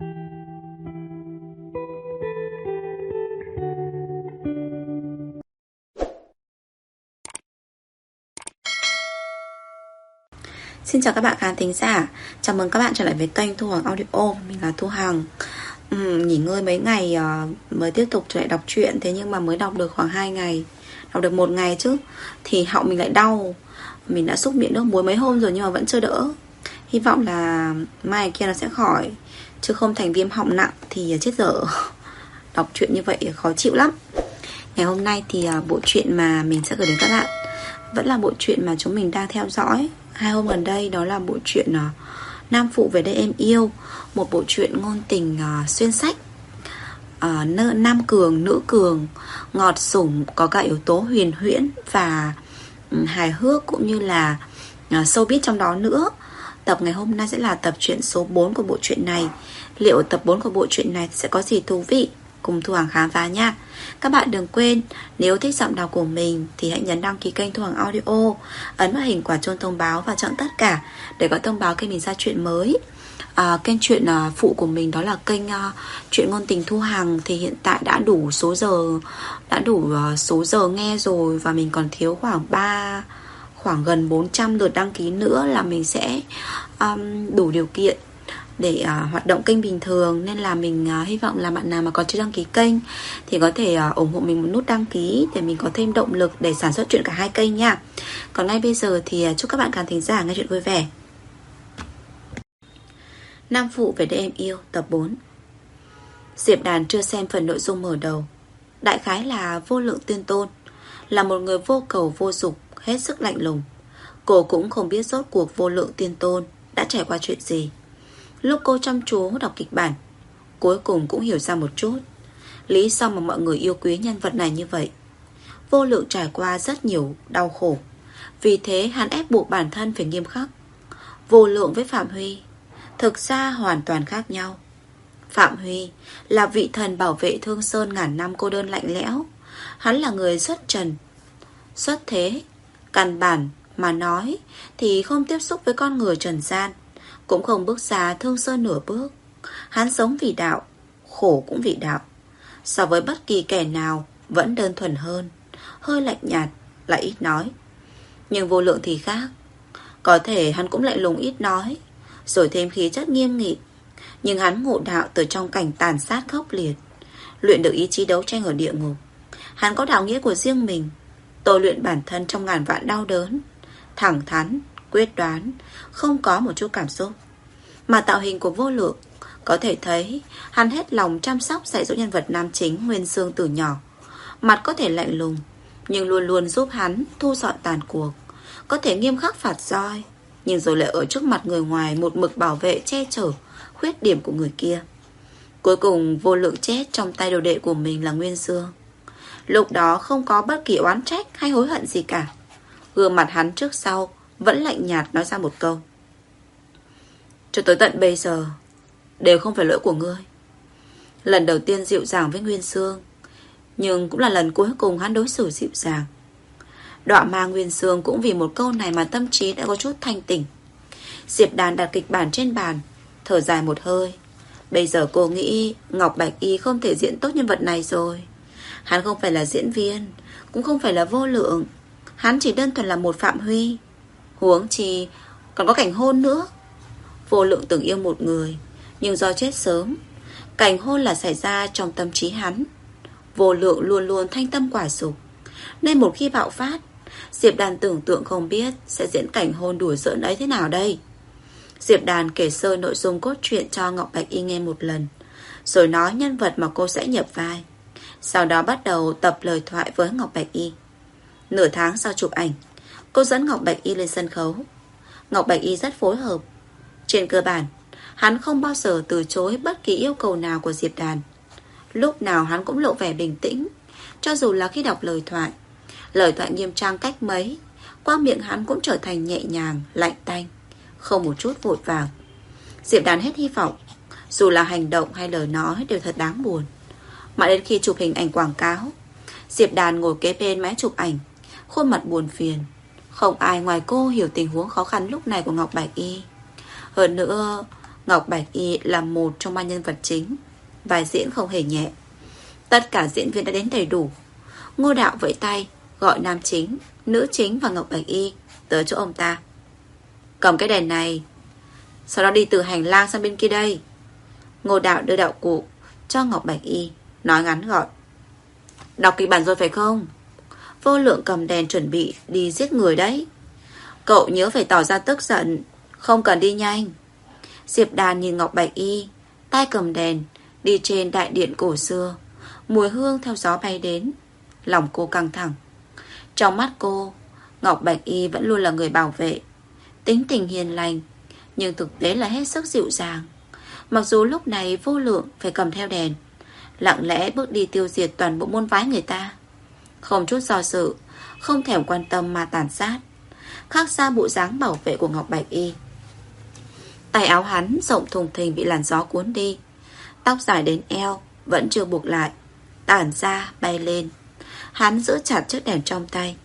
Xin chào các bạn khán thính giả. Chào mừng các bạn trở lại với kênh Thu Hằng Audio. Mình là Thu Hằng. Uhm, Nghỉ ngơi mấy ngày uh, mới tiếp tục trở lại đọc truyện Thế nhưng mà mới đọc được khoảng 2 ngày. Đọc được một ngày chứ. Thì họng mình lại đau. Mình đã xúc miệng nước muối mấy hôm rồi nhưng mà vẫn chưa đỡ. Hy vọng là mai kia nó sẽ khỏi. Chứ không thành viêm họng nặng thì à, chết dở. Đọc truyện như vậy khó chịu lắm. Ngày hôm nay thì à, bộ truyện mà mình sẽ gửi đến các bạn Vẫn là bộ truyện mà chúng mình đang theo dõi. Hai hôm gần đây đó là bộ truyện à, Nam Phụ về đây em yêu Một bộ truyện ngôn tình xuyên sách. Uh, Nam cường, nữ cường Ngọt sủng có cả yếu tố huyền huyễn Và um, hài hước cũng như là uh, sâu biết trong đó nữa. Tập ngày hôm nay sẽ là tập truyện số 4 của bộ truyện này. Liệu tập 4 của bộ truyện này sẽ có gì thú vị? Cùng Thu Hằng khám phá nha. Các bạn đừng quên Nếu thích giọng đọc của mình Thì hãy nhấn đăng ký kênh Thu Hằng Audio Ấn vào hình quả chuông thông báo và chọn tất cả Để có thông báo khi mình ra chuyện mới. À, Kênh chuyện à, phụ của mình Đó là kênh à, chuyện ngôn tình Thu Hằng Thì hiện tại đã đủ số giờ Đã đủ à, số giờ nghe rồi Và mình còn thiếu khoảng 3 Khoảng gần 400 lượt đăng ký nữa Là mình sẽ um, đủ điều kiện để uh, hoạt động kênh bình thường nên là mình uh, hy vọng là bạn nào mà còn chưa đăng ký kênh thì có thể uh, ủng hộ mình một nút đăng ký để mình có thêm động lực để sản xuất chuyện cả hai kênh nha. Còn ngay bây giờ thì uh, chúc các bạn khán thính giả nghe chuyện vui vẻ. Nam phụ về đây em yêu tập 4. Diệp Đàn chưa xem phần nội dung mở đầu. Đại khái là vô lượng tiên tôn, là một người vô cầu vô dục, hết sức lạnh lùng. Cô cũng không biết rốt cuộc vô lượng tiên tôn đã trải qua chuyện gì. Lúc cô chăm chú đọc kịch bản, Cuối cùng cũng hiểu ra một chút Lý do mà mọi người yêu quý nhân vật này như vậy. Vô lượng trải qua rất nhiều đau khổ, Vì thế hắn ép buộc bản thân phải nghiêm khắc, Vô lượng với Phạm Huy, Thực ra hoàn toàn khác nhau. Phạm Huy là vị thần bảo vệ Thương Sơn ngàn năm cô đơn lạnh lẽo. Hắn là người xuất trần, Xuất thế, Căn bản mà nói Thì không tiếp xúc với con người trần gian cũng không bước ra thương sơn nửa bước. Hắn sống vì đạo Khổ cũng vì đạo. So với bất kỳ kẻ nào Vẫn đơn thuần hơn. Hơi lạnh nhạt, lại ít nói. Nhưng vô lượng thì khác. Có thể hắn cũng lại lùng ít nói Rồi thêm khí chất nghiêm nghị. Nhưng hắn ngộ đạo từ trong cảnh tàn sát khốc liệt Luyện được ý chí đấu tranh ở địa ngục. Hắn có đạo nghĩa của riêng mình Tôi luyện bản thân trong ngàn vạn đau đớn Thẳng thắn quyết đoán, không có một chút cảm xúc. Mà tạo hình của vô lượng, có thể thấy hắn hết lòng chăm sóc dạy dỗ nhân vật nam chính Nguyên Sương từ nhỏ. Mặt có thể lạnh lùng, nhưng luôn luôn giúp hắn thu dọn tàn cuộc. Có thể nghiêm khắc phạt roi, nhưng rồi lại ở trước mặt người ngoài một mực bảo vệ che chở khuyết điểm của người kia. Cuối cùng vô lượng chết trong tay đồ đệ của mình là Nguyên Dương. Lúc đó không có bất kỳ oán trách hay hối hận gì cả. Gương mặt hắn trước sau vẫn lạnh nhạt nói ra một câu. Cho tới tận bây giờ, Đều không phải lỗi của ngươi. Lần đầu tiên dịu dàng với Nguyên Sương, Nhưng cũng là lần cuối cùng hắn đối xử dịu dàng. Đọa ma Nguyên Sương cũng vì một câu này mà tâm trí đã có chút thanh tỉnh. Diệp đàn đặt kịch bản trên bàn, Thở dài một hơi. Bây giờ cô nghĩ Ngọc Bạch Y không thể diễn tốt nhân vật này rồi. Hắn không phải là diễn viên, Cũng không phải là vô lượng. Hắn chỉ đơn thuần là một Phạm Huy Huống chi còn có cảnh hôn nữa. Vô lượng từng yêu một người, Nhưng do chết sớm, Cảnh hôn là xảy ra trong tâm trí hắn. Vô lượng luôn luôn thanh tâm quả dục. Nên một khi bạo phát, Diệp đàn tưởng tượng không biết Sẽ diễn cảnh hôn đùa giỡn ấy thế nào đây. Diệp đàn kể sơ nội dung cốt truyện cho Ngọc Bạch Y nghe một lần, Rồi nói nhân vật mà cô sẽ nhập vai. Sau đó bắt đầu tập lời thoại với Ngọc Bạch Y. Nửa tháng sau chụp ảnh Cô dẫn Ngọc Bạch Y lên sân khấu. Ngọc Bạch Y rất phối hợp. Trên cơ bản, Hắn không bao giờ từ chối bất kỳ yêu cầu nào của Diệp Đàn. Lúc nào hắn cũng lộ vẻ bình tĩnh, Cho dù là khi đọc lời thoại. Lời thoại nghiêm trang cách mấy, Qua miệng hắn cũng trở thành nhẹ nhàng, Lạnh tanh, Không một chút vội vàng. Diệp Đàn hết hy vọng, Dù là hành động hay lời nói đều thật đáng buồn. Mà đến khi chụp hình ảnh quảng cáo, Diệp Đàn ngồi kế bên máy chụp ảnh, Khuôn mặt buồn phiền không ai ngoài cô hiểu tình huống khó khăn lúc này của Ngọc Bạch Y. Hơn nữa Ngọc Bạch Y là một trong ba nhân vật chính. Vai diễn không hề nhẹ. Tất cả diễn viên đã đến đầy đủ. Ngô Đạo vẫy tay Gọi nam chính, nữ chính và Ngọc Bạch Y Tới chỗ ông ta. Cầm cái đèn này Sau đó đi từ hành lang sang bên kia đây. Ngô Đạo đưa đạo cụ Cho Ngọc Bạch Y Nói ngắn gọn. Đọc kịch bản rồi phải không? Vô lượng cầm đèn chuẩn bị đi giết người đấy. Cậu nhớ phải tỏ ra tức giận, Không cần đi nhanh. Diệp đàn nhìn Ngọc Bạch Y, Tay cầm đèn, Đi trên đại điện cổ xưa. Mùi hương theo gió bay đến, Lòng cô căng thẳng. Trong mắt cô, Ngọc Bạch Y vẫn luôn là người bảo vệ. Tính tình hiền lành, Nhưng thực tế là hết sức dịu dàng. Mặc dù lúc này vô lượng phải cầm theo đèn, Lặng lẽ bước đi tiêu diệt toàn bộ môn phái người ta. Không chút do sự Không thèm quan tâm mà tàn sát. Khác xa bộ dáng bảo vệ của Ngọc Bạch Y. Tay áo hắn rộng thùng thình bị làn gió cuốn đi. Tóc dài đến eo Vẫn chưa buộc lại, Tản ra, bay lên. Hắn giữ chặt chiếc đèn trong tay.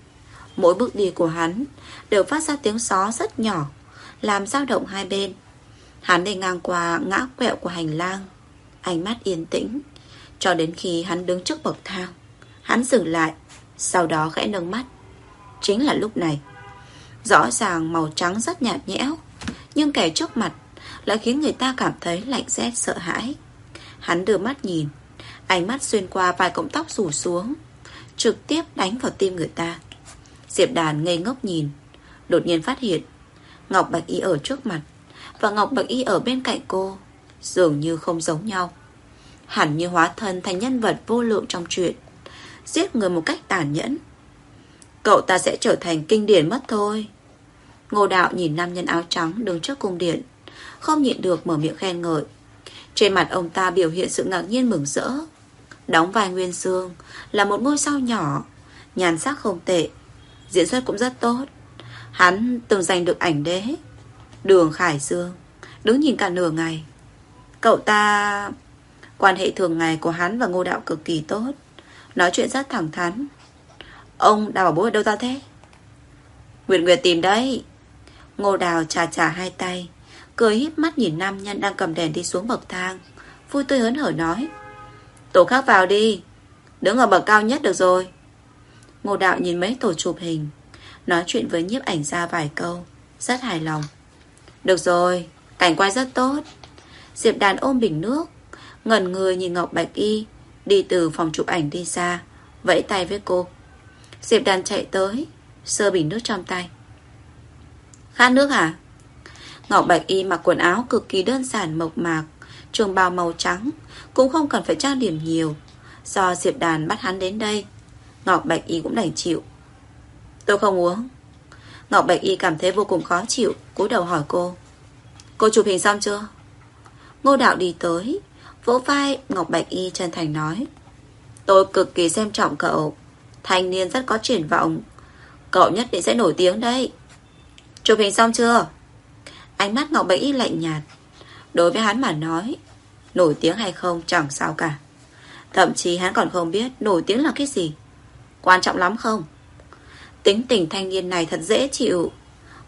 Mỗi bước đi của hắn Đều phát ra tiếng gió rất nhỏ, Làm dao động hai bên. Hắn đi ngang qua ngã quẹo của hành lang. Ánh mắt yên tĩnh, Cho đến khi hắn đứng trước bậc thang, Hắn dừng lại. Sau đó khẽ nâng mắt. Chính là lúc này. Rõ ràng màu trắng rất nhạt nhẽo, Nhưng kẻ trước mặt Lại khiến người ta cảm thấy lạnh rét sợ hãi. Hắn đưa mắt nhìn, Ánh mắt xuyên qua vài cọng tóc rủ xuống, Trực tiếp đánh vào tim người ta. Diệp đàn ngây ngốc nhìn, Đột nhiên phát hiện Ngọc Bạch Y ở trước mặt Và Ngọc Bạch Y ở bên cạnh cô Dường như không giống nhau. Hẳn như hóa thân thành nhân vật vô lượng trong chuyện. Giết người một cách tàn nhẫn. Cậu ta sẽ trở thành kinh điển mất thôi. Ngô đạo nhìn nam nhân áo trắng đứng trước cung điện, Không nhịn được mở miệng khen ngợi. Trên mặt ông ta biểu hiện sự ngạc nhiên mừng rỡ. Đóng vai Nguyên Dương Là một ngôi sao nhỏ Nhàn sắc không tệ, Diễn xuất cũng rất tốt. Hắn từng giành được ảnh đế, Đường Khải Dương, Đứng nhìn cả nửa ngày. Cậu ta Quan hệ thường ngày của hắn và ngô đạo cực kỳ tốt. Nói chuyện rất thẳng thắn. Ông đào bảo bố ở đâu ta thế? Nguyệt Nguyệt tìm đấy Ngô đào trà trà hai tay Cười híp mắt nhìn nam nhân đang cầm đèn đi xuống bậc thang Vui tươi hớn hở nói Tổ khác vào đi Đứng ở bậc cao nhất được rồi. Ngô đạo nhìn mấy tổ chụp hình Nói chuyện với nhiếp ảnh ra vài câu Rất hài lòng. Được rồi, cảnh quay rất tốt. Diệp đàn ôm bình nước Ngẩn người nhìn Ngọc Bạch Y Đi từ phòng chụp ảnh đi ra, Vẫy tay với cô. Diệp đàn chạy tới Sơ bình nước trong tay. Khát nước hả? Ngọc Bạch Y mặc quần áo cực kỳ đơn giản mộc mạc Trường bào màu trắng Cũng không cần phải trang điểm nhiều. Do Diệp Đàn bắt hắn đến đây Ngọc Bạch Y cũng đành chịu. Tôi không uống. Ngọc Bạch Y cảm thấy vô cùng khó chịu cúi đầu hỏi cô. Cô chụp hình xong chưa? Ngô Đạo đi tới Vỗ vai, Ngọc Bạch Y chân thành nói. Tôi cực kỳ xem trọng cậu. Thanh niên rất có triển vọng. Cậu nhất định sẽ nổi tiếng đấy. Chụp hình xong chưa? Ánh mắt Ngọc Bạch Y lạnh nhạt. Đối với hắn mà nói, Nổi tiếng hay không chẳng sao cả. Thậm chí hắn còn không biết nổi tiếng là cái gì. Quan trọng lắm không? Tính tình thanh niên này thật dễ chịu.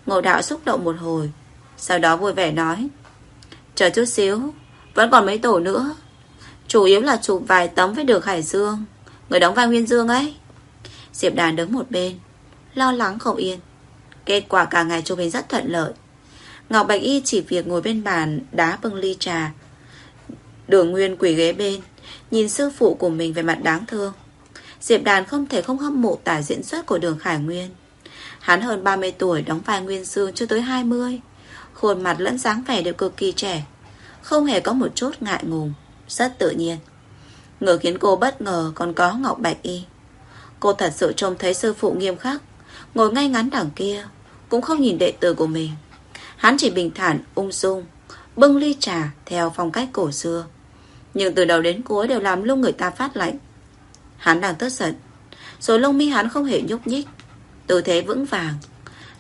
Ngộ đạo xúc động một hồi, Sau đó vui vẻ nói. Chờ chút xíu vẫn còn mấy tổ nữa. Chủ yếu là chụp vài tấm với được Hải Dương. Người đóng vai Nguyên Dương ấy. Diệp Đàn đứng một bên, Lo lắng không yên. Kết quả cả ngày chụp hình rất thuận lợi. Ngọc Bạch Y chỉ việc ngồi bên bàn, Đá bưng ly trà. Đường Nguyên quỷ ghế bên, Nhìn sư phụ của mình về mặt đáng thương. Diệp Đàn không thể không hâm mộ tả diễn xuất của đường Khải Nguyên. Hắn hơn 30 tuổi, đóng vai Nguyên Dương chưa tới 20 Khuôn mặt lẫn dáng vẻ đều cực kỳ trẻ. Không hề có một chút ngại ngùng. Rất tự nhiên. Người khiến cô bất ngờ còn có Ngọc Bạch Y. Cô thật sự trông thấy sư phụ nghiêm khắc Ngồi ngay ngắn đằng kia Cũng không nhìn đệ tử của mình. Hắn chỉ bình thản, ung dung Bưng ly trà theo phong cách cổ xưa. Nhưng từ đầu đến cuối đều làm lung người ta phát lạnh. Hắn đang tức giận Rồi lông mi hắn không hề nhúc nhích Tư thế vững vàng.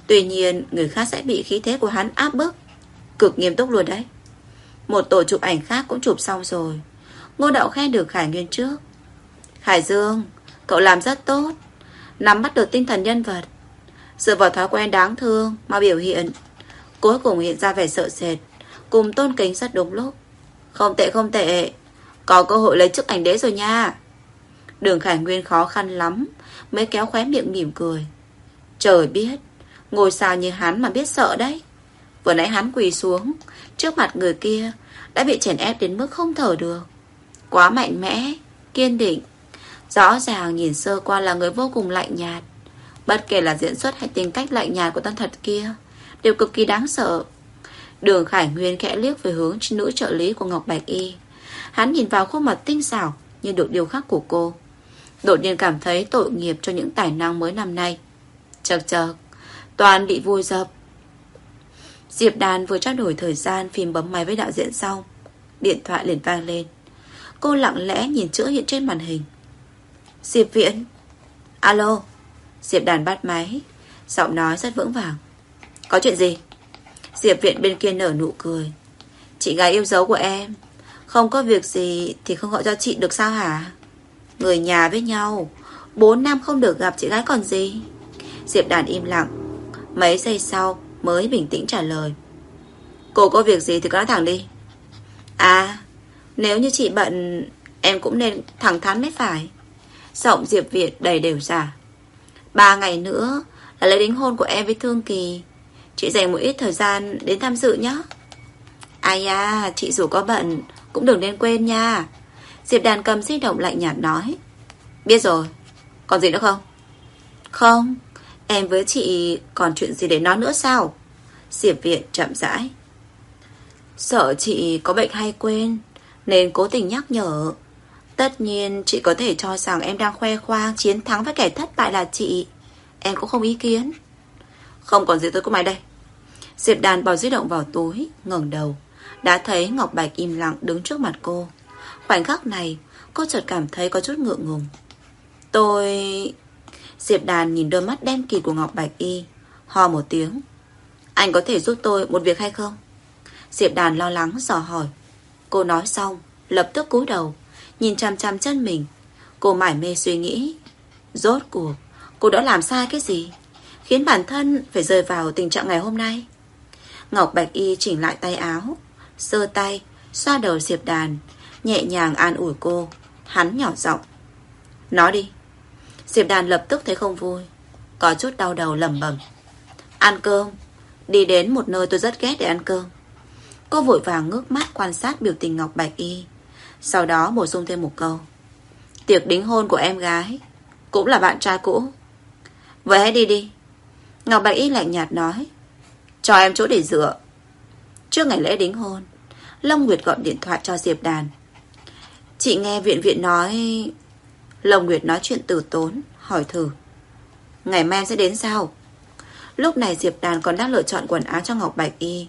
Tuy nhiên người khác sẽ bị khí thế của hắn áp bức Cực nghiêm túc luôn đấy. Một tổ chụp ảnh khác cũng chụp xong rồi. Ngô Đạo khen được Khải Nguyên trước. Khải Dương, Cậu làm rất tốt. Nắm bắt được tinh thần nhân vật. Dựa vào thói quen đáng thương Mà biểu hiện, Cuối cùng hiện ra vẻ sợ sệt, Cùng tôn kính rất đúng lúc. Không tệ không tệ. Có cơ hội lấy chức ảnh đế rồi nha. Đường Khải Nguyên khó khăn lắm, Mới kéo khóe miệng mỉm cười. Trời biết Ngồi sao như hắn mà biết sợ đấy. Vừa nãy hắn quỳ xuống Trước mặt người kia, Đã bị chèn ép đến mức không thở được. Quá mạnh mẽ, Kiên định, Rõ ràng nhìn sơ qua là người vô cùng lạnh nhạt. Bất kể là diễn xuất hay tính cách lạnh nhạt của tân thật kia, Đều cực kỳ đáng sợ. Đường Khải Nguyên khẽ liếc về hướng nữ trợ lý của Ngọc Bạch Y. Hắn nhìn vào khuôn mặt tinh xảo, Như được điều khắc của cô. Đột nhiên cảm thấy tội nghiệp cho những tài năng mới năm nay. Chật chật, Toàn bị vui dập. Diệp Đàn vừa trao đổi thời gian, Phim bấm máy với đạo diễn xong, Điện thoại liền vang lên. Cô lặng lẽ nhìn chữ hiện trên màn hình. Diệp Viễn. Alo. Diệp Đàn bắt máy, Giọng nói rất vững vàng. Có chuyện gì? Diệp Viễn bên kia nở nụ cười. Chị gái yêu dấu của em, Không có việc gì thì không gọi cho chị được sao hả? Người nhà với nhau, Bốn năm không được gặp chị gái còn gì? Diệp Đàn im lặng. Mấy giây sau mới bình tĩnh trả lời. Cô có việc gì thì cứ nói thẳng đi. À Nếu như chị bận, Em cũng nên thẳng thắn mới phải. Giọng Diệp Việt đầy đều giả. Ba ngày nữa là lễ đính hôn của em với Thương Kỳ. Chị dành một ít thời gian đến tham dự nhé. Ai à Chị dù có bận Cũng đừng nên quên nha. Diệp đàn cầm di động lạnh nhạt nói. Biết rồi. Còn gì nữa không? Không. Em với chị còn chuyện gì để nói nữa sao? Diệp Viện chậm rãi. Sợ chị có bệnh hay quên, Nên cố tình nhắc nhở. Tất nhiên, chị có thể cho rằng em đang khoe khoang Chiến thắng với kẻ thất bại là chị. Em cũng không ý kiến. Không còn gì tôi của mày đây. Diệp đàn bỏ di động vào túi, ngẩng đầu. Đã thấy Ngọc Bạch im lặng đứng trước mặt cô. Khoảnh khắc này, Cô chợt cảm thấy có chút ngượng ngùng. Tôi... Diệp đàn nhìn đôi mắt đen kịt của Ngọc Bạch Y, Ho một tiếng. Anh có thể giúp tôi một việc hay không? Diệp đàn lo lắng dò hỏi. Cô nói xong, Lập tức cúi đầu, Nhìn chăm chăm chân mình. Cô mải mê suy nghĩ. Rốt cuộc, Cô đã làm sai cái gì? Khiến bản thân phải rơi vào tình trạng ngày hôm nay. Ngọc Bạch Y chỉnh lại tay áo Sơ tay, Xoa đầu Diệp đàn, Nhẹ nhàng an ủi cô. Hắn nhỏ giọng. Nói đi. Diệp đàn lập tức thấy không vui, Có chút đau đầu lầm bầm Ăn cơm, Đi đến một nơi tôi rất ghét để ăn cơm. Cô vội vàng ngước mắt quan sát biểu tình Ngọc Bạch Y, Sau đó bổ sung thêm một câu. Tiệc đính hôn của em gái Cũng là bạn trai cũ. Vậy hãy đi đi. Ngọc Bạch Y lạnh nhạt nói, Cho em chỗ để dựa. Trước ngày lễ đính hôn, Long Nguyệt gọi điện thoại cho Diệp Đàn. Chị nghe viện viện nói Lồng Nguyệt nói chuyện tử tốn, Hỏi thử. Ngày mai sẽ đến sao? Lúc này Diệp Đàn còn đang lựa chọn quần áo cho Ngọc Bạch Y.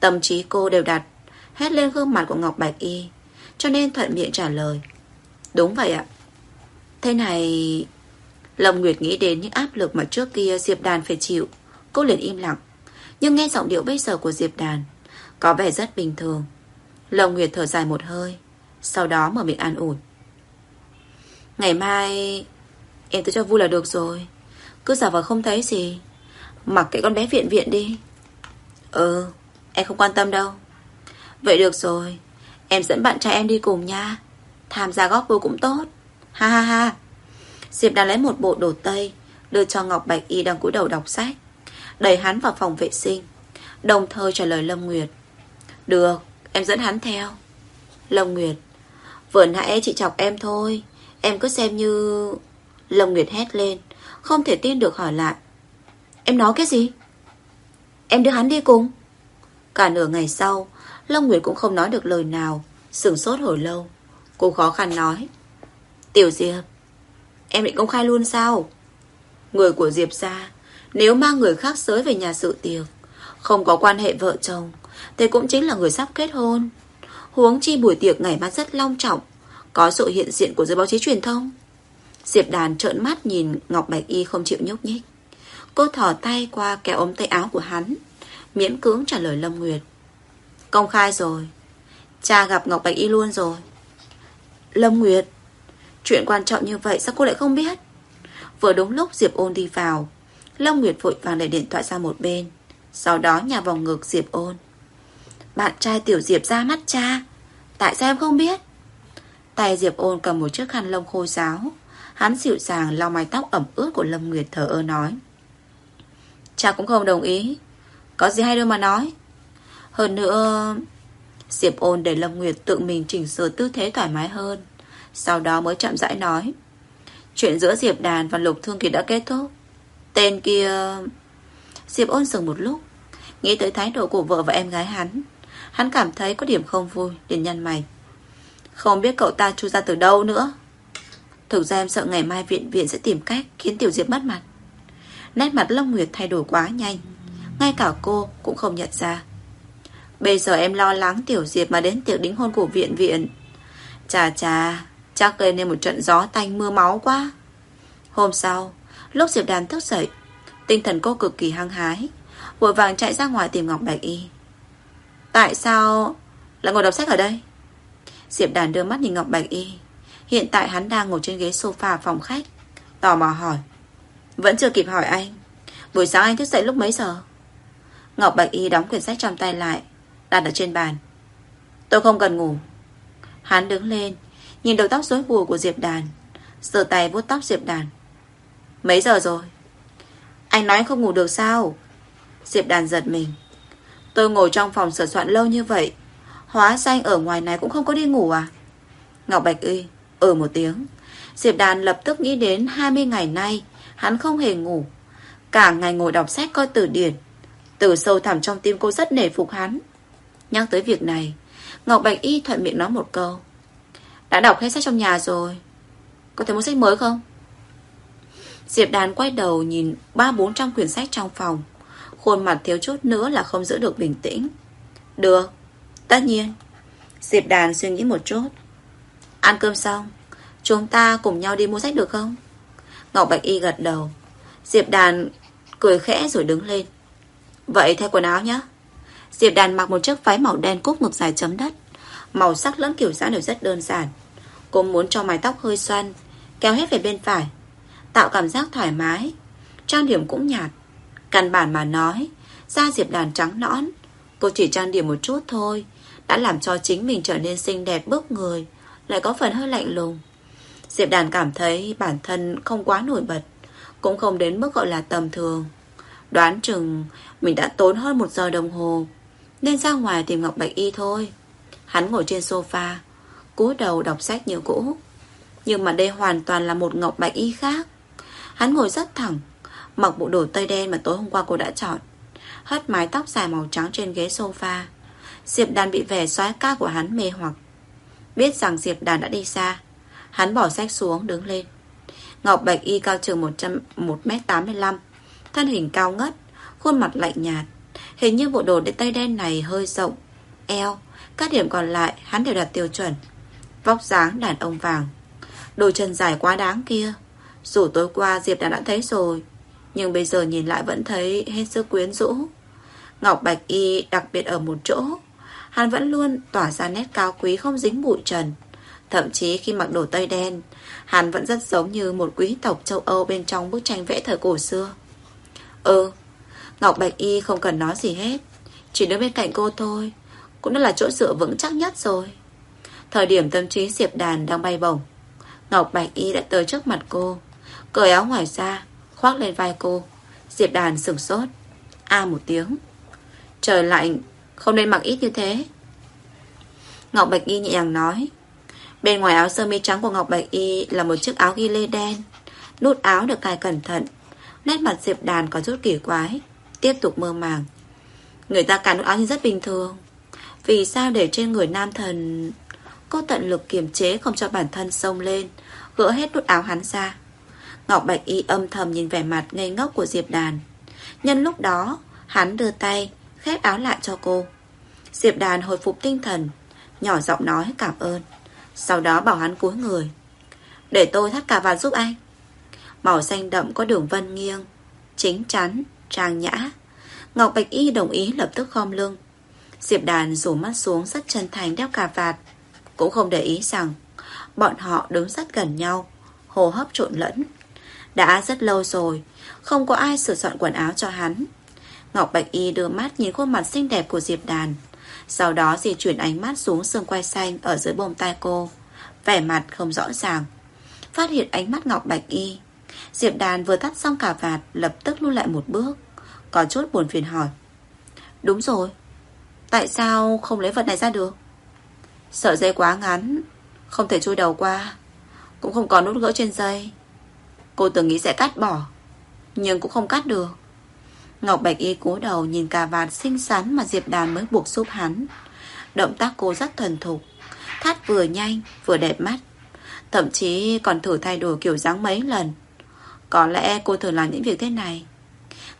Tâm trí cô đều đặt Hết lên gương mặt của Ngọc Bạch Y, Cho nên thuận miệng trả lời. Đúng vậy ạ. Thế này Lâm Nguyệt nghĩ đến những áp lực mà trước kia Diệp Đàn phải chịu. Cô liền im lặng. Nhưng nghe giọng điệu bây giờ của Diệp Đàn, Có vẻ rất bình thường. Lâm Nguyệt thở dài một hơi, Sau đó mở miệng an ủi. Ngày mai, Em tới cho vui là được rồi. Cứ giả vờ không thấy gì. Mặc cái con bé viện viện đi. Ừ Em không quan tâm đâu. Vậy được rồi. Em dẫn bạn trai em đi cùng nha. Tham gia góp vui cũng tốt. Ha ha ha. Diệp đã lấy một bộ đồ tây, Đưa cho Ngọc Bạch Y đang cúi đầu đọc sách. Đẩy hắn vào phòng vệ sinh, Đồng thời trả lời Lâm Nguyệt. Được, em dẫn hắn theo. Lâm Nguyệt, Vừa nãy chị chọc em thôi. Em cứ xem như Lâm Nguyệt hét lên. Không thể tin được hỏi lại. Em nói cái gì? Em đưa hắn đi cùng. Cả nửa ngày sau, Lâm Nguyệt cũng không nói được lời nào, Sửng sốt hồi lâu. Cô khó khăn nói, Tiểu Diệp, Em định công khai luôn sao? Người của Diệp ra Nếu mang người khác sới về nhà sự tiệc, Không có quan hệ vợ chồng, Thì cũng chính là người sắp kết hôn. Huống chi buổi tiệc ngày mai rất long trọng có sự hiện diện của giới báo chí truyền thông. Diệp đàn trợn mắt nhìn Ngọc Bạch Y không chịu nhúc nhích. Cô thỏ tay qua kéo ống tay áo của hắn, Miễn cưỡng trả lời Lâm Nguyệt. Công khai rồi. Cha gặp Ngọc Bạch Y luôn rồi. Lâm Nguyệt, Chuyện quan trọng như vậy sao cô lại không biết? Vừa đúng lúc Diệp ôn đi vào, Lâm Nguyệt vội vàng để điện thoại sang một bên. Sau đó nhà vòng ngực Diệp ôn. Bạn trai tiểu Diệp ra mắt cha, Tại sao em không biết? Tay Diệp ôn cầm một chiếc khăn lông khô ráo. Hắn dịu dàng lau mái tóc ẩm ướt của Lâm Nguyệt thở ơ nói. Cha cũng không đồng ý. Có gì hay đâu mà nói. Hơn nữa, Diệp ôn để Lâm Nguyệt tự mình chỉnh sửa tư thế thoải mái hơn. Sau đó mới chậm rãi nói. Chuyện giữa Diệp Đàn và Lục Thương Kiệt đã kết thúc. Tên kia Diệp ôn dừng một lúc. Nghĩ tới thái độ của vợ và em gái hắn. Hắn cảm thấy có điểm không vui, liền nhăn mày. Không biết cậu ta chui ra từ đâu nữa. Thực ra em sợ ngày mai viện viện sẽ tìm cách Khiến Tiểu Diệp mất mặt. Nét mặt Long Nguyệt thay đổi quá nhanh. Ngay cả cô cũng không nhận ra. Bây giờ em lo lắng Tiểu Diệp Mà đến tiệc đính hôn của viện viện. Chà chà, Chắc gây nên một trận gió tanh mưa máu quá. Hôm sau, Lúc Diệp Đàn thức dậy, Tinh thần cô cực kỳ hăng hái, Vội vàng chạy ra ngoài tìm Ngọc Bạch Y. Tại sao lại ngồi đọc sách ở đây? Diệp Đàn đưa mắt nhìn Ngọc Bạch Y. Hiện tại hắn đang ngồi trên ghế sofa phòng khách, Tò mò hỏi. Vẫn chưa kịp hỏi anh. Buổi sáng anh thức dậy lúc mấy giờ? Ngọc Bạch Y đóng quyển sách trong tay lại, Đặt ở trên bàn. Tôi không cần ngủ. Hắn đứng lên, Nhìn đầu tóc rối bù của Diệp Đàn Sờ tay vuốt tóc Diệp Đàn. Mấy giờ rồi? Anh nói không ngủ được sao? Diệp Đàn giật mình. Tôi ngồi trong phòng sửa soạn lâu như vậy Hóa xanh ở ngoài này cũng không có đi ngủ à? Ngọc Bạch Y Ừ một tiếng. Diệp Đàn lập tức nghĩ đến 20 ngày nay, Hắn không hề ngủ. Cả ngày ngồi đọc sách coi từ điển, Từ sâu thẳm trong tim cô rất nể phục hắn. Nhắc tới việc này, Ngọc Bạch Y thuận miệng nói một câu. Đã đọc hết sách trong nhà rồi, Có thể mua sách mới không? Diệp Đàn quay đầu nhìn ba bốn trăm quyển sách trong phòng. Khuôn mặt thiếu chút nữa là không giữ được bình tĩnh. Được Tất nhiên. Diệp Đàn suy nghĩ một chút. Ăn cơm xong, Chúng ta cùng nhau đi mua sách được không? Ngọc Bạch Y gật đầu. Diệp Đàn cười khẽ rồi đứng lên. Vậy thay quần áo nhé. Diệp Đàn mặc một chiếc váy màu đen cúc ngực dài chấm đất. Màu sắc lẫn kiểu dáng đều rất đơn giản. Cô muốn cho mái tóc hơi xoăn, Kéo hết về bên phải, Tạo cảm giác thoải mái. Trang điểm cũng nhạt. Căn bản mà nói, Da Diệp Đàn trắng nõn. Cô chỉ trang điểm một chút thôi đã làm cho chính mình trở nên xinh đẹp bức người, Lại có phần hơi lạnh lùng. Diệp Đàn cảm thấy bản thân không quá nổi bật, Cũng không đến mức gọi là tầm thường. Đoán chừng Mình đã tốn hơn một giờ đồng hồ, Nên ra ngoài tìm Ngọc Bạch Y thôi. Hắn ngồi trên sofa, cúi đầu đọc sách như cũ. Nhưng mà đây hoàn toàn là một Ngọc Bạch Y khác. Hắn ngồi rất thẳng, Mặc bộ đồ tây đen mà tối hôm qua cô đã chọn. Hất mái tóc dài màu trắng trên ghế sofa. Diệp đàn bị vẻ xoái ca của hắn mê hoặc. Biết rằng Diệp đàn đã đi xa, Hắn bỏ sách xuống, đứng lên. Ngọc Bạch Y cao chừng 1m85 Thân hình cao ngất, Khuôn mặt lạnh nhạt. Hình như bộ đồ tây đen này hơi rộng, Eo, Các điểm còn lại hắn đều đặt tiêu chuẩn. Vóc dáng đàn ông vàng. Đôi chân dài quá đáng kia. Dù tối qua Diệp Đàn đã thấy rồi, Nhưng bây giờ nhìn lại vẫn thấy hết sức quyến rũ. Ngọc Bạch Y đặc biệt ở một chỗ. Hắn vẫn luôn tỏa ra nét cao quý không dính bụi trần. Thậm chí khi mặc đồ tây đen, Hắn vẫn rất giống như một quý tộc châu Âu bên trong bức tranh vẽ thời cổ xưa. Ừ Ngọc Bạch Y không cần nói gì hết. Chỉ đứng bên cạnh cô thôi, Cũng đã là chỗ dựa vững chắc nhất rồi. Thời điểm tâm trí Diệp Đàn đang bay bổng, Ngọc Bạch Y đã tới trước mặt cô, Cởi áo ngoài ra, Khoác lên vai cô. Diệp Đàn sửng sốt, A một tiếng. Trời lạnh không nên mặc ít như thế. Ngọc Bạch Y nhẹ nhàng nói, Bên ngoài áo sơ mi trắng của Ngọc Bạch Y Là một chiếc áo ghi lê đen. Nút áo được cài cẩn thận, Nét mặt Diệp Đàn có chút kỳ quái, Tiếp tục mơ màng. Người ta cài nút áo như rất bình thường. Vì sao để trên người nam thần Cô tận lực kiềm chế không cho bản thân sông lên, Gỡ hết nút áo hắn ra? Ngọc Bạch Y âm thầm nhìn vẻ mặt ngây ngốc của Diệp Đàn. Nhân lúc đó, Hắn đưa tay khép áo lại cho cô. Diệp Đàn hồi phục tinh thần Nhỏ giọng nói cảm ơn. Sau đó bảo hắn cúi người. Để tôi thắt cà vạt giúp anh. Màu xanh đậm có đường vân nghiêng Chính chắn, trang nhã. Ngọc Bạch Y đồng ý lập tức khom lưng. Diệp Đàn rủ mắt xuống rất chân thành đeo cà vạt. Cũng không để ý rằng Bọn họ đứng rất gần nhau Hồ hấp trộn lẫn. Đã rất lâu rồi Không có ai sửa soạn quần áo cho hắn. Ngọc Bạch Y đưa mắt nhìn khuôn mặt xinh đẹp của Diệp Đàn. Sau đó di chuyển ánh mắt xuống xương quai xanh Ở dưới bông tai cô. Vẻ mặt không rõ ràng. Phát hiện ánh mắt Ngọc Bạch Y. Diệp Đàn vừa tắt xong cà vạt, Lập tức lưu lại một bước. Có chút buồn phiền hỏi. Đúng rồi. Tại sao không lấy vật này ra được? Sợi dây quá ngắn, Không thể chui đầu qua. Cũng không có nút gỡ trên dây. Cô từng nghĩ sẽ cắt bỏ, Nhưng cũng không cắt được. Ngọc Bạch Y cúi đầu nhìn cà vạt xinh xắn Mà Diệp Đàn mới buộc giúp hắn. Động tác cô rất thuần thục, Thắt vừa nhanh, vừa đẹp mắt. Thậm chí còn thử thay đổi kiểu dáng mấy lần. Có lẽ cô thường làm những việc thế này.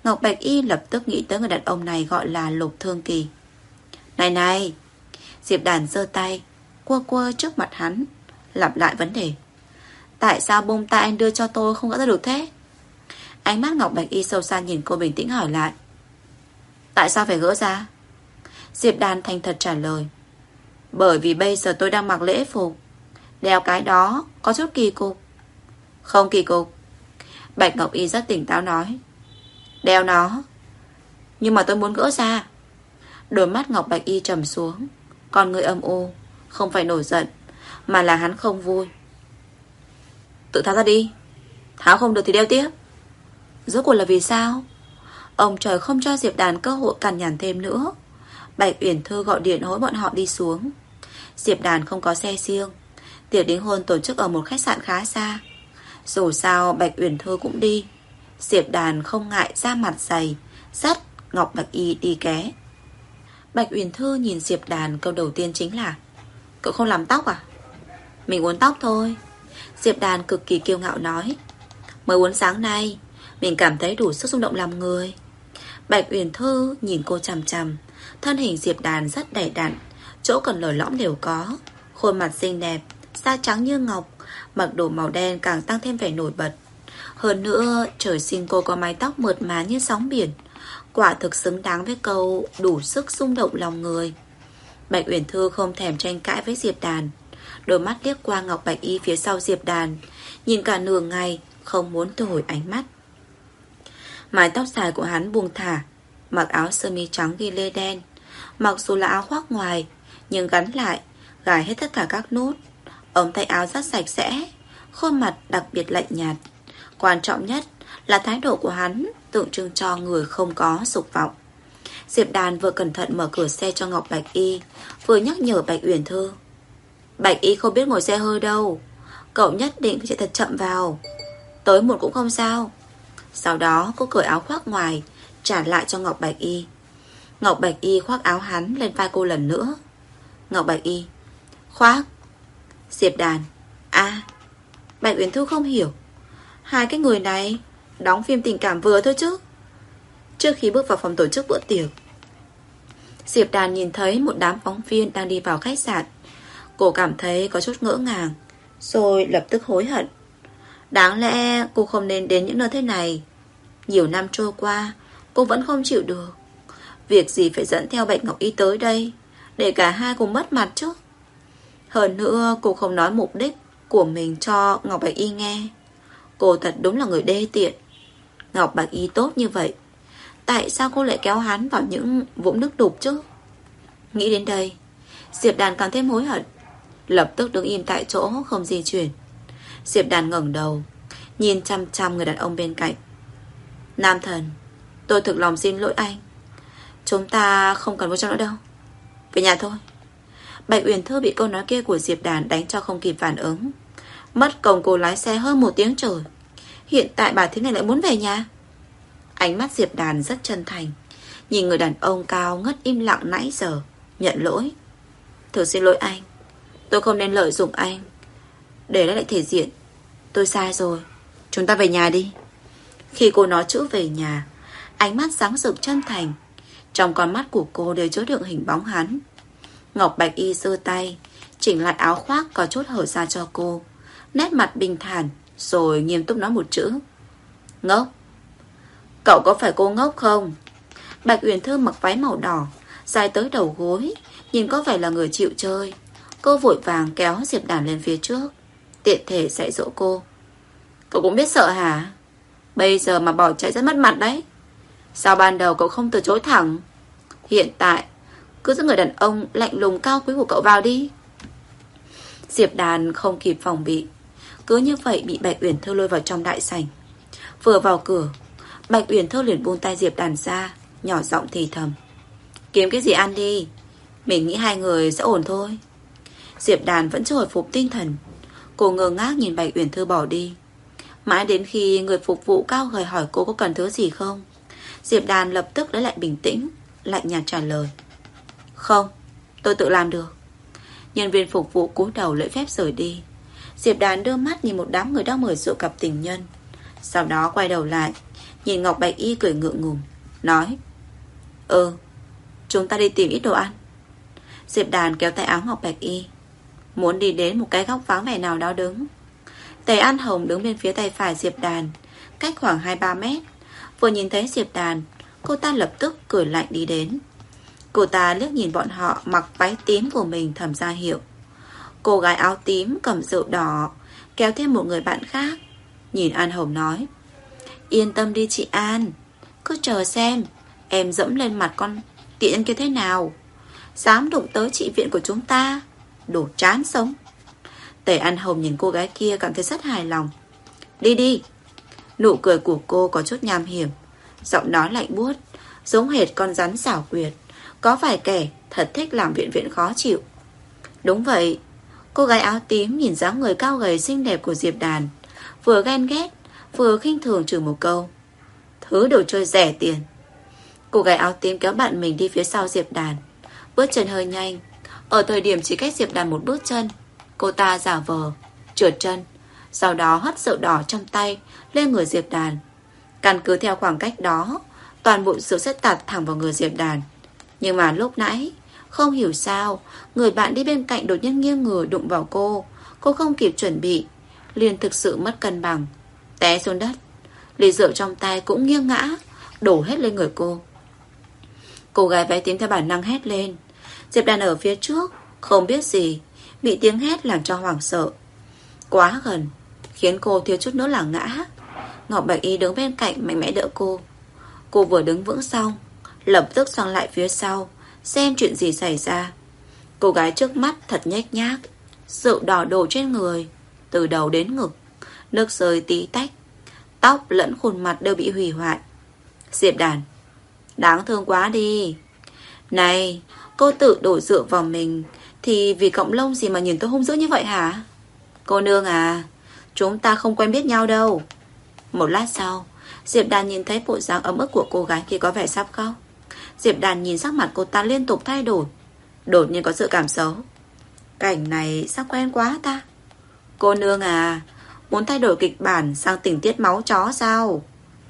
Ngọc Bạch Y lập tức nghĩ tới người đàn ông này gọi là Lục Thương Kỳ. Này này, Diệp Đàn giơ tay, Quơ quơ trước mặt hắn, Lặp lại vấn đề. Tại sao bông tai anh đưa cho tôi không gỡ ra được thế? Ánh mắt Ngọc Bạch Y sâu xa nhìn cô bình tĩnh hỏi lại. Tại sao phải gỡ ra? Diệp Đan thành thật trả lời. Bởi vì bây giờ tôi đang mặc lễ phục. Đeo cái đó Có chút kỳ cục. Không kỳ cục. Bạch Ngọc Y rất tỉnh táo nói. Đeo nó. Nhưng mà tôi muốn gỡ ra. Đôi mắt Ngọc Bạch Y trầm xuống. Con người âm u, Không phải nổi giận, Mà là hắn không vui. Tự tháo ra đi. Tháo không được thì đeo tiếp. Rốt cuộc là vì sao? Ông trời không cho Diệp Đàn cơ hội cằn nhằn thêm nữa. Bạch Uyển Thư gọi điện hối bọn họ đi xuống. Diệp Đàn không có xe riêng. Tiệc đính hôn tổ chức ở một khách sạn khá xa. Dù sao, Bạch Uyển Thư cũng đi. Diệp Đàn không ngại ra mặt dày, Dắt Ngọc Bạch Y đi ké. Bạch Uyển Thư nhìn Diệp Đàn, câu đầu tiên chính là, Cậu không làm tóc à? Mình uốn tóc thôi. Diệp Đàn cực kỳ kiêu ngạo nói, Mới uốn sáng nay mình cảm thấy đủ sức xung động làm người. Bạch Uyển Thư nhìn cô chằm chằm. Thân hình Diệp Đàn rất đầy đặn. Chỗ cần lồi lõm đều có. Khuôn mặt xinh đẹp, Da trắng như ngọc, Mặc đồ màu đen càng tăng thêm vẻ nổi bật. Hơn nữa, trời sinh cô có mái tóc mượt mà như sóng biển. Quả thực xứng đáng với câu Đủ sức xung động lòng người. Bạch Uyển Thư không thèm tranh cãi với Diệp Đàn. Đôi mắt liếc qua Ngọc Bạch Y phía sau Diệp Đàn, Nhìn cả nửa ngày, Không muốn thu hồi ánh mắt. Mái tóc dài của hắn buông thả, Mặc áo sơ mi trắng ghi lê đen. Mặc dù là áo khoác ngoài, Nhưng gắn lại, Gài hết tất cả các nút. Ống tay áo rất sạch sẽ, Khuôn mặt đặc biệt lạnh nhạt. Quan trọng nhất là thái độ của hắn Tượng trưng cho người không có dục vọng. Diệp Đàn vừa cẩn thận mở cửa xe cho Ngọc Bạch Y, Vừa nhắc nhở Bạch Uyển Thư. Bạch Y không biết ngồi xe hơi đâu, Cậu nhất định phải chạy thật chậm vào. Tới một cũng không sao. Sau đó cô cởi áo khoác ngoài, Trả lại cho Ngọc Bạch Y. Ngọc Bạch Y khoác áo hắn lên vai cô lần nữa. Ngọc Bạch Y, Khoác. Diệp Đàn À Bạch Uyển Thu không hiểu. Hai cái người này Đóng phim tình cảm vừa thôi chứ. Trước khi bước vào phòng tổ chức bữa tiệc, Diệp Đàn nhìn thấy một đám phóng viên đang đi vào khách sạn. Cô cảm thấy có chút ngỡ ngàng, Rồi lập tức hối hận. Đáng lẽ cô không nên đến những nơi thế này. Nhiều năm trôi qua, Cô vẫn không chịu được. Việc gì phải dẫn theo bệnh Ngọc Y tới đây, Để cả hai cùng mất mặt chứ? Hơn nữa, cô không nói mục đích Của mình cho Ngọc Bạch Y nghe. Cô thật đúng là người đê tiện. Ngọc Bạch Y tốt như vậy, Tại sao cô lại kéo hắn vào những vũng nước đục chứ? Nghĩ đến đây, Diệp Đàn càng thêm hối hận. Lập tức đứng im tại chỗ, không di chuyển. Diệp Đàn ngẩng đầu, Nhìn chăm chăm người đàn ông bên cạnh. Nam thần, Tôi thực lòng xin lỗi anh. Chúng ta không cần vô trong nữa đâu. Về nhà thôi. Bạch Uyển Thư bị câu nói kia của Diệp Đàn đánh cho không kịp phản ứng. Mất công cô lái xe hơn một tiếng trời. Hiện tại bà thế này lại muốn về nhà. Ánh mắt Diệp Đàn rất chân thành. Nhìn người đàn ông cao ngất im lặng nãy giờ, Nhận lỗi. Thử xin lỗi anh. Tôi không nên lợi dụng anh. Để lấy lại thể diện. Tôi sai rồi. Chúng ta về nhà đi. Khi cô nói chữ về nhà, Ánh mắt sáng rực chân thành. Trong con mắt của cô đều chứa đựng hình bóng hắn. Ngọc Bạch Y giơ tay, Chỉnh lại áo khoác có chút hở ra cho cô. Nét mặt bình thản, Rồi nghiêm túc nói một chữ. Ngốc. Cậu có phải cô ngốc không? Bạch Uyển Thư mặc váy màu đỏ, Dài tới đầu gối, Nhìn có vẻ là người chịu chơi. Cô vội vàng kéo Diệp Đàn lên phía trước. Tiện thể dạy dỗ cô. Cậu cũng biết sợ hả? Bây giờ mà bỏ chạy rất mất mặt đấy. Sao ban đầu cậu không từ chối thẳng? Hiện tại, Cứ giữ người đàn ông lạnh lùng cao quý của cậu vào đi. Diệp đàn không kịp phòng bị, Cứ như vậy bị Bạch Uyển thơ lôi vào trong đại sảnh. Vừa vào cửa, Bạch Uyển thơ liền buông tay Diệp đàn ra, Nhỏ giọng thì thầm. Kiếm cái gì ăn đi? Mình nghĩ hai người sẽ ổn thôi. Diệp đàn vẫn chưa hồi phục tinh thần Cô ngơ ngác nhìn Bạch Uyển Thư bỏ đi. Mãi đến khi người phục vụ cao gầy hỏi cô có cần thứ gì không, Diệp đàn lập tức lấy lại bình tĩnh, Lạnh nhạt trả lời. Không, tôi tự làm được. Nhân viên phục vụ cúi đầu lễ phép rời đi. Diệp đàn đưa mắt nhìn một đám người đang mời rượu cặp tình nhân. Sau đó quay đầu lại, Nhìn Ngọc Bạch Y cười ngượng ngùng, Nói Ừ Chúng ta đi tìm ít đồ ăn. Diệp đàn kéo tay áo Ngọc Bạch Y. Muốn đi đến một cái góc vắng vẻ nào đó đứng. Tề An Hồng đứng bên phía tay phải Diệp Đàn, Cách khoảng 2-3 mét. Vừa nhìn thấy Diệp Đàn, Cô ta lập tức cười lạnh đi đến. Cô ta liếc nhìn bọn họ mặc váy tím của mình thầm ra hiệu. Cô gái áo tím cầm rượu đỏ, Kéo thêm một người bạn khác, Nhìn An Hồng nói, Yên tâm đi chị An, Cứ chờ xem, Em dẫm lên mặt con tiện kia thế nào. Dám đụng tới chị viện của chúng ta đủ chán sống. Tề An Hồng nhìn cô gái kia cảm thấy rất hài lòng. Đi đi. Nụ cười của cô có chút nham hiểm. Giọng nói lạnh buốt, Giống hệt con rắn xảo quyệt. Có vài kẻ thật thích làm viện viện khó chịu. Đúng vậy. Cô gái áo tím nhìn dáng người cao gầy xinh đẹp của Diệp Đàn. Vừa ghen ghét, Vừa khinh thường trừ một câu. Thứ đồ chơi rẻ tiền. Cô gái áo tím kéo bạn mình đi phía sau Diệp Đàn. Bước chân hơi nhanh ở thời điểm chỉ cách Diệp Đàn một bước chân, Cô ta giả vờ, Trượt chân, Sau đó hất rượu đỏ trong tay Lên người Diệp Đàn. Căn cứ theo khoảng cách đó, Toàn bộ rượu sẽ tạt thẳng vào người Diệp Đàn. Nhưng mà lúc nãy, Không hiểu sao, Người bạn đi bên cạnh đột nhiên nghiêng người đụng vào cô. Cô không kịp chuẩn bị, liền thực sự mất cân bằng. Té xuống đất, Ly rượu trong tay cũng nghiêng ngã, Đổ hết lên người cô. Cô gái váy tím theo bản năng hét lên. Diệp đàn ở phía trước, Không biết gì, Bị tiếng hét làm cho hoảng sợ. Quá gần, Khiến cô thiếu chút nữa là ngã. Ngọc Bạch Y đứng bên cạnh mạnh mẽ đỡ cô. Cô vừa đứng vững xong, Lập tức sang lại phía sau, Xem chuyện gì xảy ra. Cô gái trước mắt thật nhếch nhác, Sự đỏ đổ trên người, Từ đầu đến ngực, Nước rơi tí tách, Tóc lẫn khuôn mặt đều bị hủy hoại. Diệp đàn, Đáng thương quá đi. Này Cô tự đổ dựa vào mình, Thì vì cộng lông gì mà nhìn tôi hung dữ như vậy hả? Cô nương à Chúng ta không quen biết nhau đâu. Một lát sau, Diệp Đàn nhìn thấy bộ dáng ấm ức của cô gái khi có vẻ sắp khóc. Diệp Đàn nhìn sắc mặt cô ta liên tục thay đổi, Đột nhiên có sự cảm xấu. Cảnh này sao quen quá ta? Cô nương à Muốn thay đổi kịch bản sang tình tiết máu chó sao?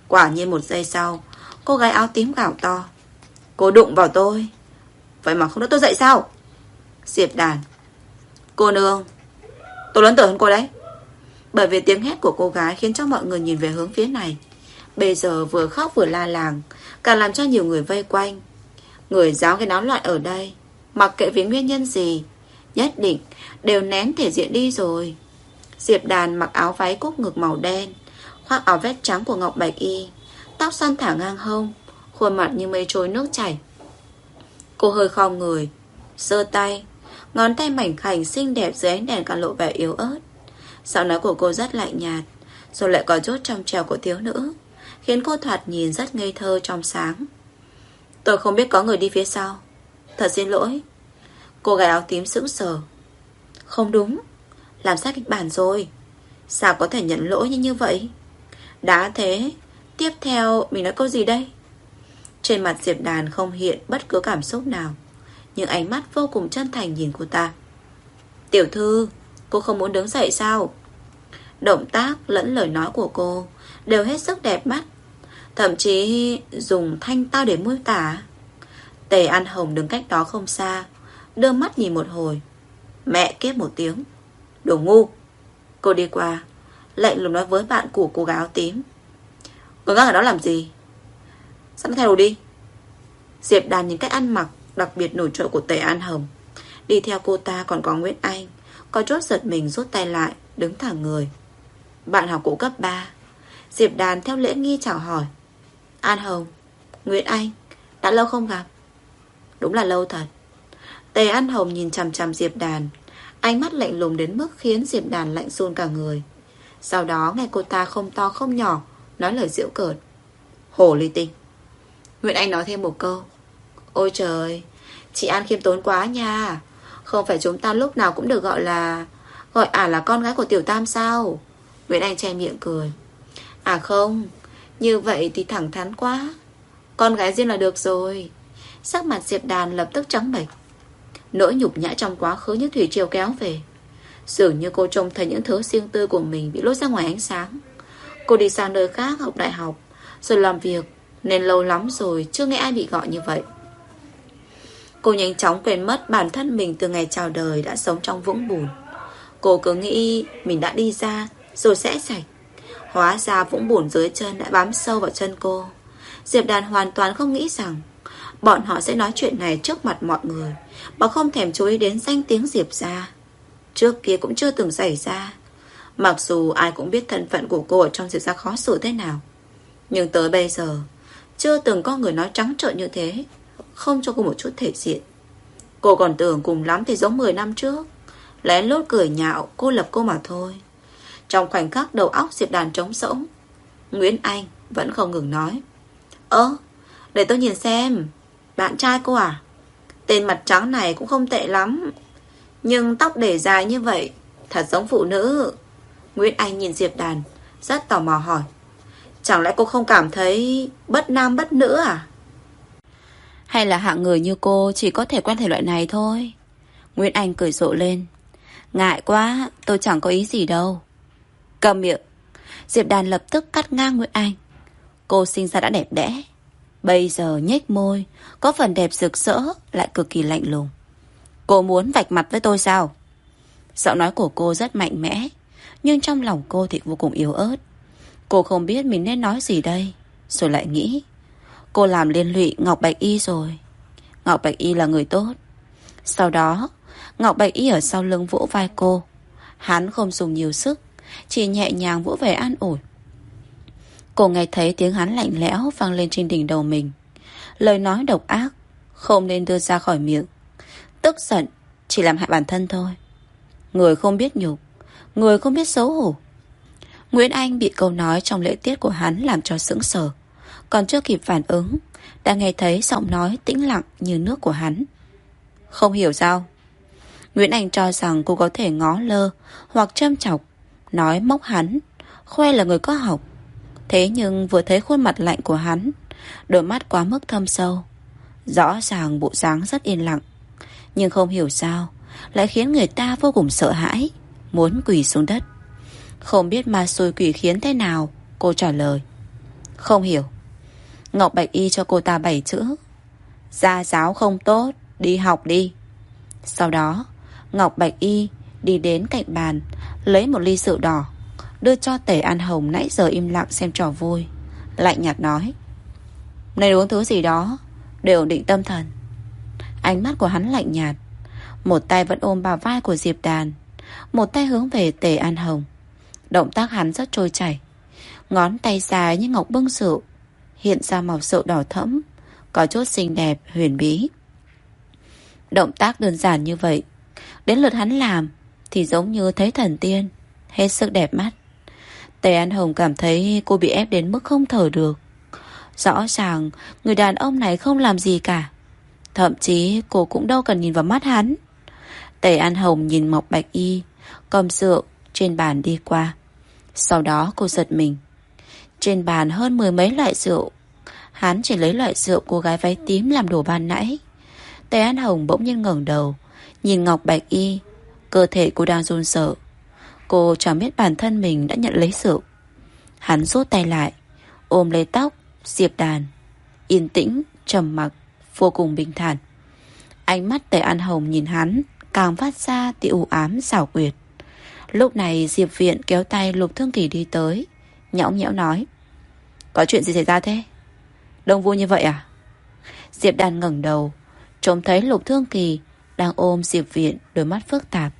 Quả nhiên một giây sau, Cô gái áo tím gào to. Cô đụng vào tôi. Vậy mà không đỡ tôi dậy sao? Diệp đàn. Cô nương, Tôi lớn tuổi hơn cô đấy. Bởi vì tiếng hét của cô gái khiến cho mọi người nhìn về hướng phía này. Bây giờ vừa khóc vừa la làng, Càng làm cho nhiều người vây quanh. Người giáo cái náo loạn ở đây, Mặc kệ vì nguyên nhân gì, Nhất định đều nén thể diện đi rồi. Diệp đàn mặc áo váy cúc ngực màu đen, Khoác áo vest trắng của Ngọc Bạch Y, Tóc xoăn thả ngang hông, Khuôn mặt như mây trôi nước chảy. Cô hơi khom người. Sơ tay. Ngón tay mảnh khảnh xinh đẹp dưới ánh đèn càng lộ vẻ yếu ớt. Giọng nói của cô rất lạnh nhạt, Rồi lại có chút trong trèo của thiếu nữ, Khiến cô thoạt nhìn rất ngây thơ trong sáng. Tôi không biết có người đi phía sau. Thật xin lỗi. Cô gái áo tím sững sờ. Không đúng. Làm sát kịch bản rồi. Sao có thể nhận lỗi như như vậy? Đã thế, Tiếp theo mình nói câu gì đây? Trên mặt Diệp Đàn không hiện bất cứ cảm xúc nào, Nhưng ánh mắt vô cùng chân thành nhìn cô ta. Tiểu thư, Cô không muốn đứng dậy sao? Động tác lẫn lời nói của cô Đều hết sức đẹp mắt, Thậm chí dùng thanh tao để môi tả. Tề An Hồng đứng cách đó không xa, Đưa mắt nhìn một hồi. Mẹ kiếp một tiếng, Đồ ngu, Cô đi qua, Lạnh lùng nói với bạn của cô gái áo tím. Cô ngác ở đó làm gì? Sẵn theo đi. Diệp đàn những cách ăn mặc, Đặc biệt nổi trội của Tề An Hồng. Đi theo cô ta còn có Nguyễn Anh. Có chốt giật mình rút tay lại, Đứng thẳng người. Bạn học cũ cấp 3 Diệp đàn theo lễ nghi chào hỏi. An Hồng, Nguyễn Anh, Đã lâu không gặp? Đúng là lâu thật. Tề An Hồng nhìn chằm chằm Diệp Đàn. Ánh mắt lạnh lùng đến mức khiến Diệp Đàn lạnh run cả người. Sau đó nghe cô ta không to không nhỏ, Nói lời diễu cợt. Hồ ly tinh. Nguyễn Anh nói thêm một câu. Ôi trời Chị An khiêm tốn quá nha. Không phải chúng ta lúc nào cũng được gọi là, Gọi à là con gái của Tiểu Tam sao? Nguyễn Anh che miệng cười. À không, Như vậy thì thẳng thắn quá. Con gái riêng là được rồi. Sắc mặt Diệp Đàn lập tức trắng bệch. Nỗi nhục nhã trong quá khứ như thủy triều kéo về. Dường như cô trông thấy những thứ riêng tư của mình Bị lôi ra ngoài ánh sáng. Cô đi sang nơi khác học đại học, Rồi làm việc. Nên lâu lắm rồi chưa nghe ai bị gọi như vậy Cô nhanh chóng quên mất bản thân mình từ ngày chào đời đã sống trong vũng bùn. Cô cứ nghĩ mình đã đi ra rồi sẽ sạch. Hóa ra vũng bùn dưới chân đã bám sâu vào chân cô. Diệp Đàn hoàn toàn không nghĩ rằng bọn họ sẽ nói chuyện này trước mặt mọi người mà không thèm chú ý đến danh tiếng Diệp ra. Trước kia cũng chưa từng xảy ra. Mặc dù ai cũng biết thân phận của cô ở trong Diệp ra khó xử thế nào. Nhưng tới bây giờ, chưa từng có người nói trắng trợn như thế. Không cho cô một chút thể diện. Cô còn tưởng cùng lắm thì giống 10 năm trước. Lén lốt cười nhạo, Cô lập cô mà thôi. Trong khoảnh khắc đầu óc Diệp Đàn trống rỗng, Nguyễn Anh vẫn không ngừng nói, Ơ, Để tôi nhìn xem, Bạn trai cô à? Tên mặt trắng này cũng không tệ lắm, Nhưng tóc để dài như vậy, Thật giống phụ nữ. Nguyễn Anh nhìn Diệp Đàn, Rất tò mò hỏi Chẳng lẽ cô không cảm thấy bất nam bất nữ à hay là hạng người như cô chỉ có thể quen thể loại này thôi? Nguyễn Anh cười rộ lên. Ngại quá, tôi chẳng có ý gì đâu. Cầm miệng. Diệp Đàn lập tức cắt ngang Nguyễn Anh. Cô sinh ra đã đẹp đẽ. Bây giờ nhếch môi, có phần đẹp rực rỡ, lại cực kỳ lạnh lùng. Cô muốn vạch mặt với tôi sao? Giọng nói của cô rất mạnh mẽ, nhưng trong lòng cô thì vô cùng yếu ớt. Cô không biết mình nên nói gì đây, rồi lại nghĩ. Cô làm liên lụy Ngọc Bạch Y rồi. Ngọc Bạch Y là người tốt. Sau đó Ngọc Bạch Y ở sau lưng vỗ vai cô. Hắn không dùng nhiều sức Chỉ nhẹ nhàng vỗ về an ủi. Cô nghe thấy tiếng hắn lạnh lẽo vang lên trên đỉnh đầu mình. Lời nói độc ác Không nên đưa ra khỏi miệng. Tức giận Chỉ làm hại bản thân thôi. Người không biết nhục Người không biết xấu hổ. Nguyễn Anh bị câu nói trong lễ tiết của hắn làm cho sững sờ. Còn chưa kịp phản ứng, Đã nghe thấy giọng nói tĩnh lặng như nước của hắn. Không hiểu sao? Nguyễn Anh cho rằng cô có thể ngó lơ Hoặc châm chọc, Nói móc hắn, Khoe là người có học. Thế nhưng vừa thấy khuôn mặt lạnh của hắn, Đôi mắt quá mức thâm sâu. Rõ ràng bộ dáng rất yên lặng. Nhưng không hiểu sao, Lại khiến người ta vô cùng sợ hãi, Muốn quỳ xuống đất. Không biết ma xôi quỷ khiến thế nào, Cô trả lời. Không hiểu. Ngọc Bạch Y cho cô ta bảy chữ. Gia giáo không tốt, Đi học đi. Sau đó, Ngọc Bạch Y đi đến cạnh bàn, Lấy một ly rượu đỏ, Đưa cho Tể An Hồng nãy giờ im lặng xem trò vui. Lạnh nhạt nói Nên uống thứ gì đó, Để ổn định tâm thần. Ánh mắt của hắn lạnh nhạt. Một tay vẫn ôm bà vai của Diệp Đàn, Một tay hướng về Tề An Hồng. Động tác hắn rất trôi chảy Ngón tay dài như ngọc bưng rượu hiện ra màu sậu đỏ thẫm, có chút xinh đẹp, huyền bí. Động tác đơn giản như vậy, đến lượt hắn làm thì giống như thấy thần tiên, hết sức đẹp mắt. Tề An Hồng cảm thấy cô bị ép đến mức không thở được. Rõ ràng người đàn ông này không làm gì cả. Thậm chí cô cũng đâu cần nhìn vào mắt hắn. Tề An Hồng nhìn Mộc Bạch Y, cầm rượu trên bàn đi qua. Sau đó cô giật mình. Trên bàn hơn mười mấy loại rượu. Hắn chỉ lấy loại rượu cô gái váy tím làm đồ ban nãy. Tề An Hồng bỗng nhiên ngẩng đầu Nhìn Ngọc Bạch Y Cơ thể cô đang run sợ. Cô chẳng biết bản thân mình đã nhận lấy rượu. Hắn rút tay lại Ôm lấy tóc Diệp đàn. Yên tĩnh, trầm mặc Vô cùng bình thản. Ánh mắt Tề An Hồng nhìn hắn Càng phát ra tí u ám xảo quyệt. Lúc này Diệp Viện kéo tay Lục Thương Kỳ đi tới Nhõng nhẽo nói Có chuyện gì xảy ra thế? Đông vui như vậy à? Diệp đàn ngẩng đầu Trông thấy Lục Thương Kỳ Đang ôm Diệp Viện đôi mắt phức tạp.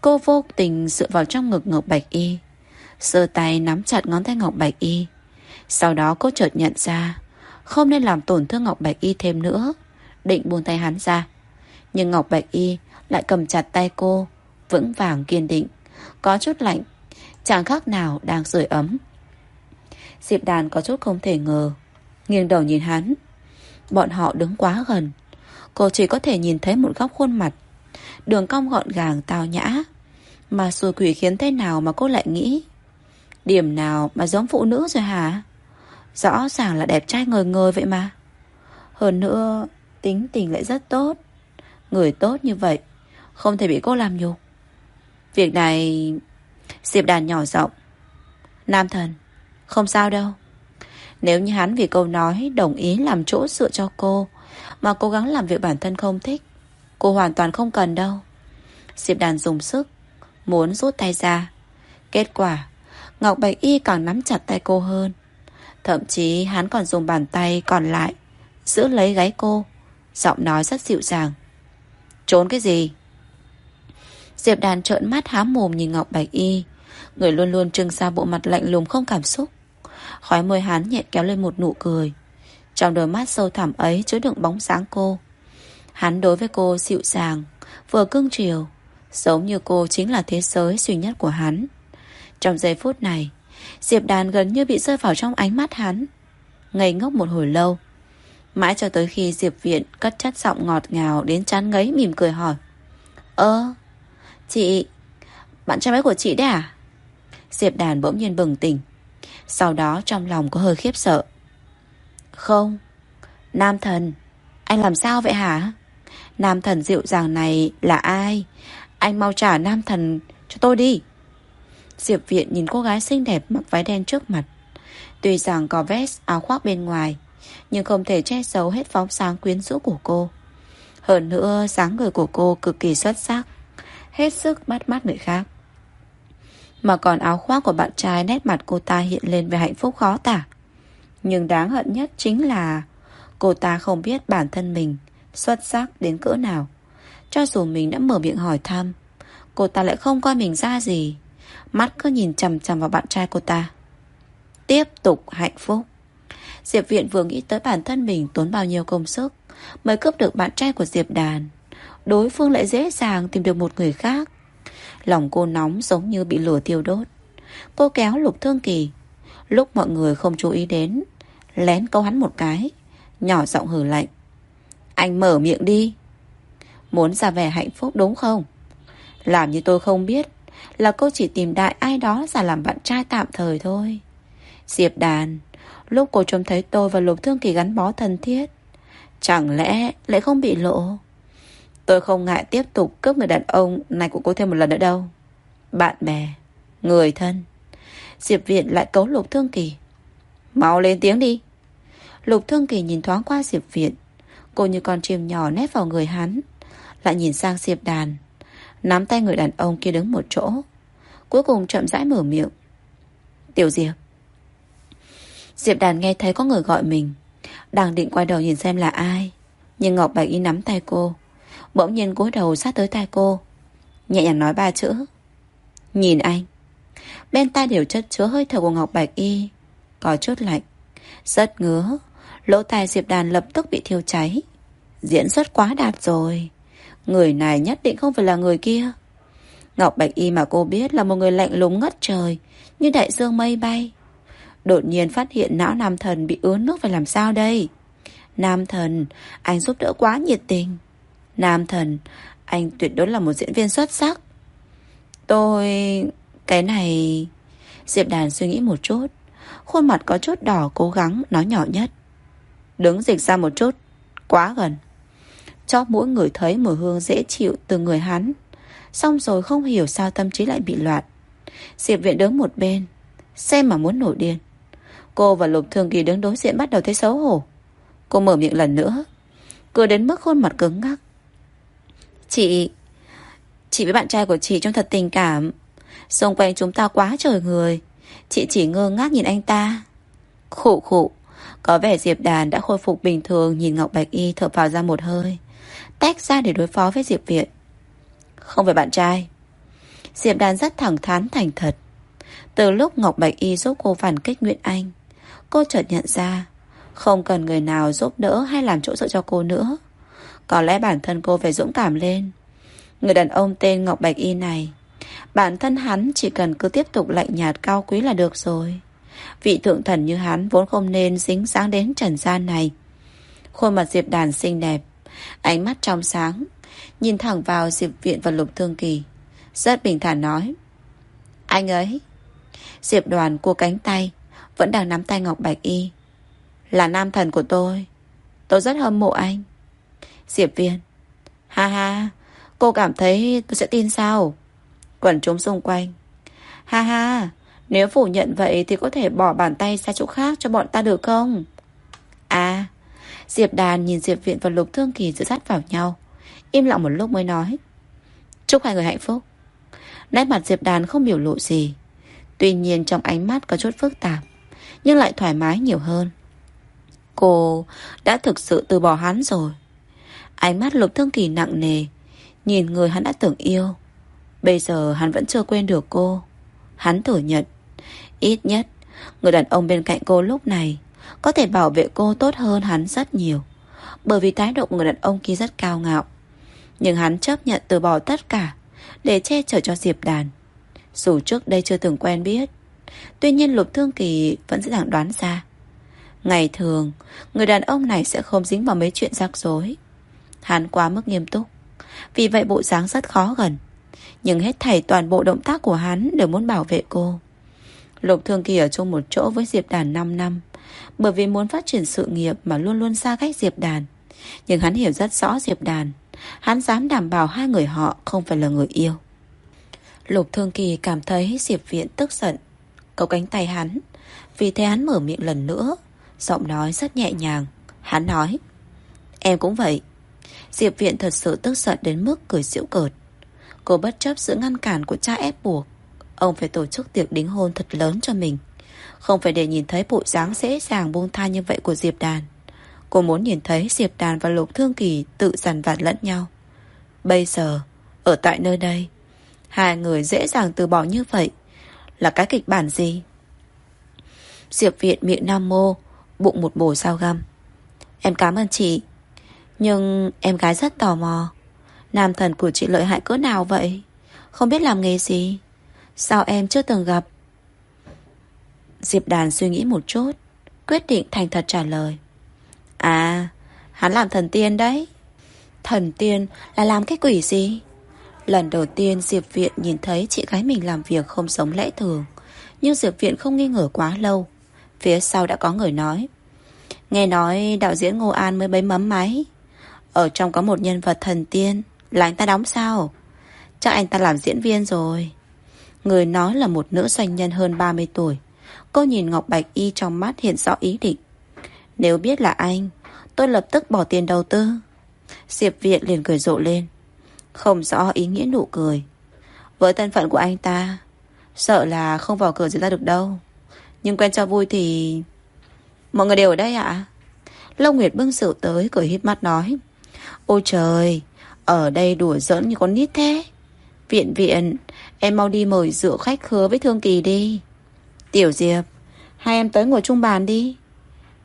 Cô vô tình dựa vào trong ngực Ngọc Bạch Y Sơ tay nắm chặt ngón tay Ngọc Bạch Y. Sau đó cô chợt nhận ra Không nên làm tổn thương Ngọc Bạch Y thêm nữa Định buông tay hắn ra. Nhưng Ngọc Bạch Y lại cầm chặt tay cô, vững vàng kiên định, có chút lạnh, chẳng khác nào đang sưởi ấm. Diệp Đàn có chút không thể ngờ, nghiêng đầu nhìn hắn. Bọn họ đứng quá gần, cô chỉ có thể nhìn thấy một góc khuôn mặt, đường cong gọn gàng tao nhã. Mà xùi quỷ khiến thế nào mà cô lại nghĩ Điểm nào mà giống phụ nữ rồi hả Rõ ràng là đẹp trai ngời ngời vậy mà Hơn nữa Tính tình lại rất tốt Người tốt như vậy Không thể bị cô làm nhục Việc này, Diệp đàn nhỏ rộng Nam thần, Không sao đâu. Nếu như hắn vì câu nói đồng ý làm chỗ dựa cho cô, Mà cố gắng làm việc bản thân không thích, Cô hoàn toàn không cần đâu. Diệp đàn dùng sức, Muốn rút tay ra. Kết quả, Ngọc Bạch Y càng nắm chặt tay cô hơn. Thậm chí hắn còn dùng bàn tay còn lại Giữ lấy gáy cô, Giọng nói rất dịu dàng. Trốn cái gì? Diệp đàn trợn mắt há mồm nhìn Ngọc Bạch Y. Người luôn luôn trưng ra bộ mặt lạnh lùng không cảm xúc. Khói môi hắn nhẹ kéo lên một nụ cười. Trong đôi mắt sâu thẳm ấy chứa đựng bóng sáng cô. Hắn đối với cô dịu dàng, Vừa cưng chiều, Giống như cô chính là thế giới duy nhất của hắn. Trong giây phút này, Diệp đàn gần như bị rơi vào trong ánh mắt hắn. Ngây ngốc một hồi lâu, Mãi cho tới khi Diệp Viện Cất chất giọng ngọt ngào đến chán ngấy mỉm cười hỏi, Ơ Chị, Bạn trai mới của chị đấy à? Diệp đàn bỗng nhiên bừng tỉnh. Sau đó trong lòng có hơi khiếp sợ. Không, Nam thần, Anh làm sao vậy hả? Nam thần dịu dàng này là ai? Anh mau trả nam thần cho tôi đi. Diệp Viện nhìn cô gái xinh đẹp mặc váy đen trước mặt. Tuy rằng có vest, áo khoác bên ngoài, Nhưng không thể che giấu hết phóng sáng quyến rũ của cô. Hơn nữa, dáng người của cô cực kỳ xuất sắc. Hết sức bắt mắt người khác. Mà còn áo khoác của bạn trai nét mặt cô ta hiện lên về hạnh phúc khó tả. Nhưng đáng hận nhất chính là Cô ta không biết bản thân mình Xuất sắc đến cỡ nào. Cho dù mình đã mở miệng hỏi thăm, Cô ta lại không coi mình ra gì. Mắt cứ nhìn chầm chầm vào bạn trai cô ta. Tiếp tục hạnh phúc. Diệp Viện vừa nghĩ tới bản thân mình tốn bao nhiêu công sức Mới cướp được bạn trai của Diệp Đàn. Đối phương lại dễ dàng tìm được một người khác. Lòng cô nóng giống như bị lửa tiêu đốt. Cô kéo lục thương kỳ. Lúc mọi người không chú ý đến, Lén câu hắn một cái, Nhỏ giọng hử lạnh. Anh mở miệng đi. Muốn ra vẻ hạnh phúc đúng không? Làm như tôi không biết Là cô chỉ tìm đại ai đó ra làm bạn trai tạm thời thôi. Diệp đàn, Lúc cô trông thấy tôi và Lục Thương Kỳ gắn bó thân thiết, Chẳng lẽ lại không bị lộ? Tôi không ngại tiếp tục cướp người đàn ông này của cô thêm một lần nữa đâu. Bạn bè, Người thân. Diệp Viện lại cấu Lục Thương Kỳ. Mau lên tiếng đi. Lục Thương Kỳ nhìn thoáng qua Diệp Viện. Cô như con chim nhỏ nép vào người hắn. Lại nhìn sang Diệp Đàn. Nắm tay người đàn ông kia đứng một chỗ. Cuối cùng chậm rãi mở miệng. Tiểu Diệp. Diệp Đàn nghe thấy có người gọi mình. Đang định quay đầu nhìn xem là ai. Nhưng Ngọc Bạch Y nắm tay cô. Bỗng nhiên cúi đầu sát tới tai cô. Nhẹ nhàng nói ba chữ. Nhìn anh. Bên tai đều chất chứa hơi thở của Ngọc Bạch Y. Có chút lạnh. Rất ngứa. Lỗ tai Diệp Đàn lập tức bị thiêu cháy. Diễn xuất quá đạt rồi. Người này nhất định không phải là người kia. Ngọc Bạch Y mà cô biết là một người lạnh lùng ngất trời, Như đại dương mây bay. Đột nhiên phát hiện não nam thần bị ướt nước phải làm sao đây? Nam thần, Anh giúp đỡ quá nhiệt tình. Nam thần, Anh tuyệt đối là một diễn viên xuất sắc. Tôi... Cái này... Diệp Đàn suy nghĩ một chút. Khuôn mặt có chút đỏ cố gắng, nói nhỏ nhất. Đứng dịch ra một chút, Quá gần. Cho mỗi người thấy mùi hương dễ chịu từ người hắn. Xong rồi không hiểu sao tâm trí lại bị loạn. Diệp viện đứng một bên, Xem mà muốn nổi điên. Cô và Lục Thương Kỳ đứng đối diện bắt đầu thấy xấu hổ. Cô mở miệng lần nữa, Cười đến mức khuôn mặt cứng ngắc. Chị Chị với bạn trai của chị trông thật tình cảm. Xung quanh chúng ta quá trời người. Chị chỉ ngơ ngác nhìn anh ta. Khụ khụ, Có vẻ Diệp Đàn đã khôi phục bình thường Nhìn Ngọc Bạch Y thở vào ra một hơi, Tách ra để đối phó với Diệp Viện. Không phải bạn trai. Diệp Đàn rất thẳng thắn, thành thật. Từ lúc Ngọc Bạch Y giúp cô phản kích Nguyễn Anh, Cô chợt nhận ra Không cần người nào giúp đỡ hay làm chỗ dựa cho cô nữa. Có lẽ bản thân cô phải dũng cảm lên. Người đàn ông tên Ngọc Bạch Y này, Bản thân hắn chỉ cần cứ tiếp tục lạnh nhạt cao quý là được rồi. Vị thượng thần như hắn vốn không nên dính dáng đến trần gian này. Khuôn mặt Diệp Đàn xinh đẹp, Ánh mắt trong sáng, Nhìn thẳng vào Diệp Viện và Lục Thương Kỳ, Rất bình thản nói, Anh ấy. Diệp đoàn cua cánh tay, Vẫn đang nắm tay Ngọc Bạch Y, Là nam thần của tôi. Tôi rất hâm mộ anh. Diệp Viên. Ha ha, Cô cảm thấy tôi sẽ tin sao? Quần chúng xung quanh. Ha ha, Nếu phủ nhận vậy thì có thể bỏ bàn tay ra chỗ khác cho bọn ta được không? À Diệp Đàn nhìn Diệp Viện và Lục Thương Kỳ dựa sát vào nhau. Im lặng một lúc mới nói. Chúc hai người hạnh phúc. Nét mặt Diệp Đàn không biểu lộ gì. Tuy nhiên trong ánh mắt có chút phức tạp, Nhưng lại thoải mái nhiều hơn. Cô đã thực sự từ bỏ hắn rồi. Ánh mắt Lục Thương Kỳ nặng nề. Nhìn người hắn đã tưởng yêu. Bây giờ hắn vẫn chưa quên được cô. Hắn thừa nhận. Ít nhất, Người đàn ông bên cạnh cô lúc này Có thể bảo vệ cô tốt hơn hắn rất nhiều. Bởi vì thái độ của người đàn ông kia rất cao ngạo. Nhưng hắn chấp nhận từ bỏ tất cả Để che chở cho Diệp Đàn. Dù trước đây chưa từng quen biết, Tuy nhiên Lục Thương Kỳ vẫn dễ dàng đoán ra. Ngày thường, Người đàn ông này sẽ không dính vào mấy chuyện rắc rối. Hắn quá mức nghiêm túc. Vì vậy bộ dáng rất khó gần. Nhưng hết thảy toàn bộ động tác của hắn Đều muốn bảo vệ cô. Lục Thương Kỳ ở chung một chỗ với Diệp Đàn 5 năm, Bởi vì muốn phát triển sự nghiệp Mà luôn luôn xa cách Diệp Đàn. Nhưng hắn hiểu rất rõ Diệp Đàn. Hắn dám đảm bảo hai người họ Không phải là người yêu. Lục Thương Kỳ cảm thấy Diệp Viện tức giận Cậu cánh tay hắn. Vì thế hắn mở miệng lần nữa, Giọng nói rất nhẹ nhàng. Hắn nói, Em cũng vậy. Diệp Viện thật sự tức giận đến mức cười giễu cợt. Cô bất chấp sự ngăn cản của cha ép buộc, Ông phải tổ chức tiệc đính hôn thật lớn cho mình. Không phải để nhìn thấy bộ dáng dễ dàng buông tha như vậy của Diệp Đàn. Cô muốn nhìn thấy Diệp Đàn và Lục Thương Kỳ tự dằn vặt lẫn nhau. Bây giờ, Ở tại nơi đây, Hai người dễ dàng từ bỏ như vậy Là cái kịch bản gì? Diệp Viện miệng nam mô, Bụng một bồ sao găm. Em cảm ơn chị. Nhưng em gái rất tò mò. Nam thần của chị lợi hại cỡ nào vậy? Không biết làm nghề gì? Sao em chưa từng gặp? Diệp đàn suy nghĩ một chút, Quyết định thành thật trả lời. À Hắn làm thần tiên đấy. Thần tiên là làm cái quỷ gì? Lần đầu tiên Diệp Viện nhìn thấy chị gái mình làm việc không giống lẽ thường. Nhưng Diệp Viện không nghi ngờ quá lâu. Phía sau đã có người nói. Nghe nói đạo diễn Ngô An mới bấy mắm máy. Ở trong có một nhân vật thần tiên. Là anh ta đóng sao? Chắc anh ta làm diễn viên rồi. Người nói là một nữ doanh nhân hơn 30 tuổi. Cô nhìn Ngọc Bạch Y trong mắt hiện rõ ý định. Nếu biết là anh, Tôi lập tức bỏ tiền đầu tư. Diệp Viện liền cười rộ lên. Không rõ ý nghĩa nụ cười. Với thân phận của anh ta, Sợ là không vào cửa diễn ra được đâu. Nhưng quen cho vui thì... Mọi người đều ở đây ạ? À? Long Nguyệt bưng rượu tới, cười híp mắt nói. Ôi trời, ở đây đùa giỡn như con nít thế. Viện viện, em mau đi mời rượu khách hứa với Thương Kỳ đi. Tiểu Diệp, hai em tới ngồi chung bàn đi.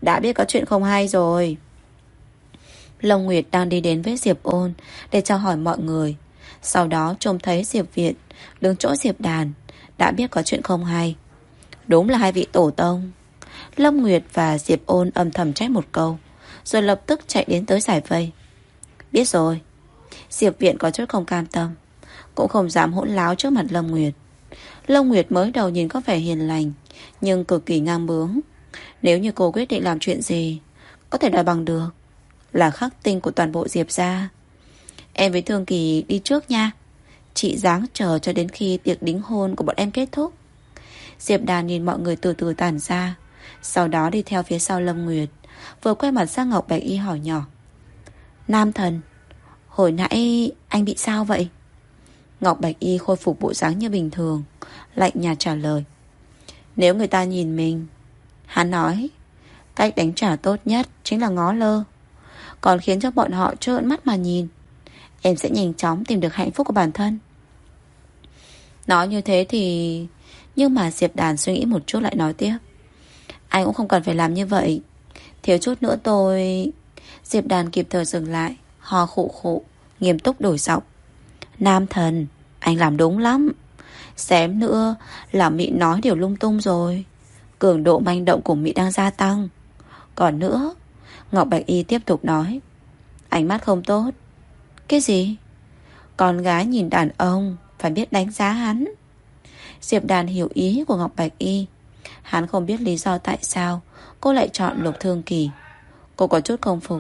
Đã biết có chuyện không hay rồi. Long Nguyệt đang đi đến với Diệp ôn để chào hỏi mọi người. Sau đó trông thấy Diệp Viện đứng chỗ Diệp Đàn. Đã biết có chuyện không hay. Đúng là hai vị tổ tông Lâm Nguyệt và Diệp ôn âm thầm trách một câu Rồi lập tức chạy đến tới giải vây Biết rồi. Diệp viện có chút không cam tâm, Cũng không dám hỗn láo trước mặt Lâm Nguyệt. Lâm Nguyệt mới đầu nhìn có vẻ hiền lành, Nhưng cực kỳ ngang bướng. Nếu như cô quyết định làm chuyện gì, Có thể đòi bằng được, Là khắc tinh của toàn bộ Diệp gia. Em với Thương Kỳ đi trước nha. Chị dáng chờ cho đến khi tiệc đính hôn của bọn em kết thúc. Diệp Đàn nhìn mọi người từ từ tản ra, Sau đó đi theo phía sau Lâm Nguyệt, Vừa quay mặt sang Ngọc Bạch Y hỏi nhỏ. Nam thần. Hồi nãy anh bị sao vậy? Ngọc Bạch Y khôi phục bộ dáng như bình thường, Lạnh nhạt trả lời. Nếu người ta nhìn mình, Hắn nói, Cách đánh trả tốt nhất chính là ngó lơ, Còn khiến cho bọn họ trợn mắt mà nhìn. Em sẽ nhanh chóng tìm được hạnh phúc của bản thân. Nói như thế thì, nhưng mà Diệp Đàn suy nghĩ một chút lại nói tiếp. Anh cũng không cần phải làm như vậy. Thiếu chút nữa tôi Diệp Đàn kịp thời dừng lại, Ho khụ khụ, Nghiêm túc đổi giọng. Nam thần, Anh làm đúng lắm. Xém nữa là Mỹ nói điều lung tung rồi. Cường độ manh động của Mỹ đang gia tăng. Còn nữa, Ngọc Bạch Y tiếp tục nói, Ánh mắt không tốt. Cái gì? Con gái nhìn đàn ông, Phải biết đánh giá hắn. Diệp Đàn hiểu ý của Ngọc Bạch Y. Hắn không biết lý do tại sao Cô lại chọn Lục Thương Kỳ. Cô có chút không phục.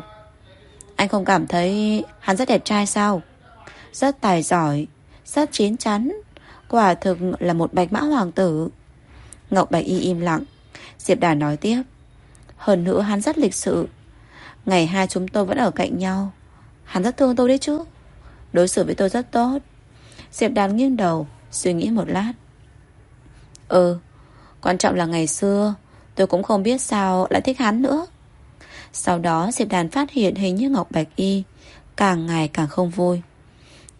Anh không cảm thấy hắn rất đẹp trai sao? Rất tài giỏi, Rất chín chắn. Quả thực là một bạch mã hoàng tử. Ngọc Bạch Y im lặng. Diệp Đà nói tiếp. Hơn nữa hắn rất lịch sự. Ngày hai chúng tôi vẫn ở cạnh nhau. Hắn rất thương tôi đấy chứ. Đối xử với tôi rất tốt. Diệp Đàn nghiêng đầu, Suy nghĩ một lát. Ừ Quan trọng là ngày xưa, Tôi cũng không biết sao lại thích hắn nữa. Sau đó, Diệp Đàn phát hiện hình như Ngọc Bạch Y. Càng ngày càng không vui.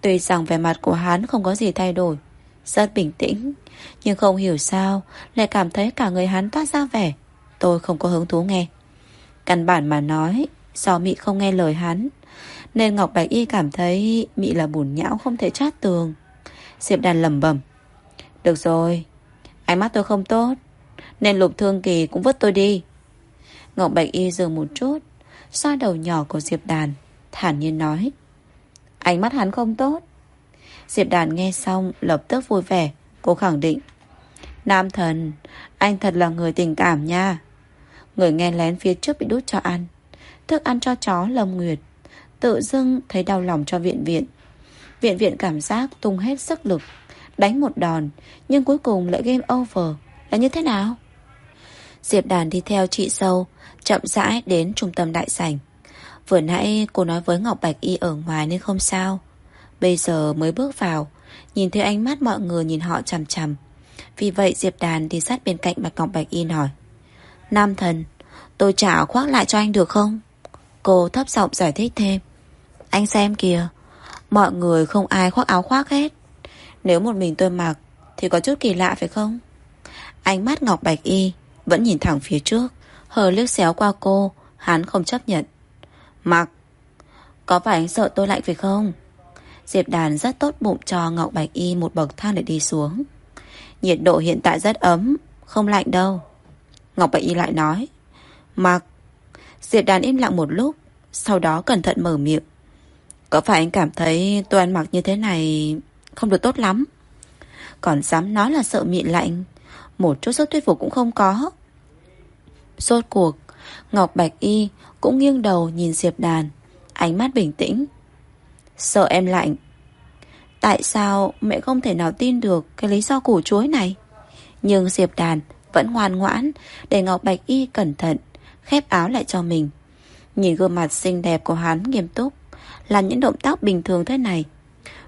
Tuy rằng vẻ mặt của hắn không có gì thay đổi, Rất bình tĩnh, Nhưng không hiểu sao Lại cảm thấy cả người hắn toát ra vẻ, Tôi không có hứng thú nghe. Căn bản mà nói, Do Mị không nghe lời hắn, Nên Ngọc Bạch Y cảm thấy Mị là bùn nhão không thể chát tường. Diệp Đàn lầm bẩm, Được rồi, Ánh mắt tôi không tốt, Nên lục thương kỳ cũng vứt tôi đi. Ngọc Bạch Y dừng một chút, xoa đầu nhỏ của Diệp Đàn, Thản nhiên nói, Ánh mắt hắn không tốt. Diệp Đàn nghe xong lập tức vui vẻ, Cô khẳng định, Nam thần, Anh thật là người tình cảm nha. Người nghe lén phía trước bị đút cho ăn, Thức ăn cho chó Lâm Nguyệt, Tự dưng thấy đau lòng cho viện viện. Viện viện cảm giác tung hết sức lực, Đánh một đòn, Nhưng cuối cùng lại game over, Là như thế nào? Diệp Đàn đi theo chị sâu Chậm rãi đến trung tâm đại sảnh. Vừa nãy cô nói với Ngọc Bạch Y ở ngoài nên không sao. Bây giờ mới bước vào, Nhìn thấy ánh mắt mọi người nhìn họ chằm chằm. Vì vậy Diệp Đàn đi sát bên cạnh mặt Ngọc Bạch Y hỏi Nam thần, Tôi trả khoác lại cho anh được không? Cô thấp giọng giải thích thêm, Anh xem kìa, Mọi người không ai khoác áo khoác hết. Nếu một mình tôi mặc Thì có chút kỳ lạ phải không? Ánh mắt Ngọc Bạch Y vẫn nhìn thẳng phía trước. Hờ liếc xéo qua cô, Hắn không chấp nhận. Mặc, Có phải anh sợ tôi lạnh phải không? Diệp Đàn rất tốt bụng cho Ngọc Bạch Y một bậc thang để đi xuống. Nhiệt độ hiện tại rất ấm, Không lạnh đâu. Ngọc Bạch Y lại nói, Mặc. Diệp Đàn im lặng một lúc, Sau đó cẩn thận mở miệng. Có phải anh cảm thấy tôi ăn mặc như thế này Không được tốt lắm? Còn dám nói là sợ mịn lạnh một chút sức thuyết phục cũng không có. Rốt cuộc, Ngọc Bạch Y cũng nghiêng đầu nhìn Diệp Đàn, Ánh mắt bình tĩnh. Sợ em lạnh. Tại sao mẹ không thể nào tin được Cái lý do củ chuối này? Nhưng Diệp Đàn vẫn ngoan ngoãn Để Ngọc Bạch Y cẩn thận, Khép áo lại cho mình. Nhìn gương mặt xinh đẹp của hắn nghiêm túc, Làm những động tác bình thường thế này,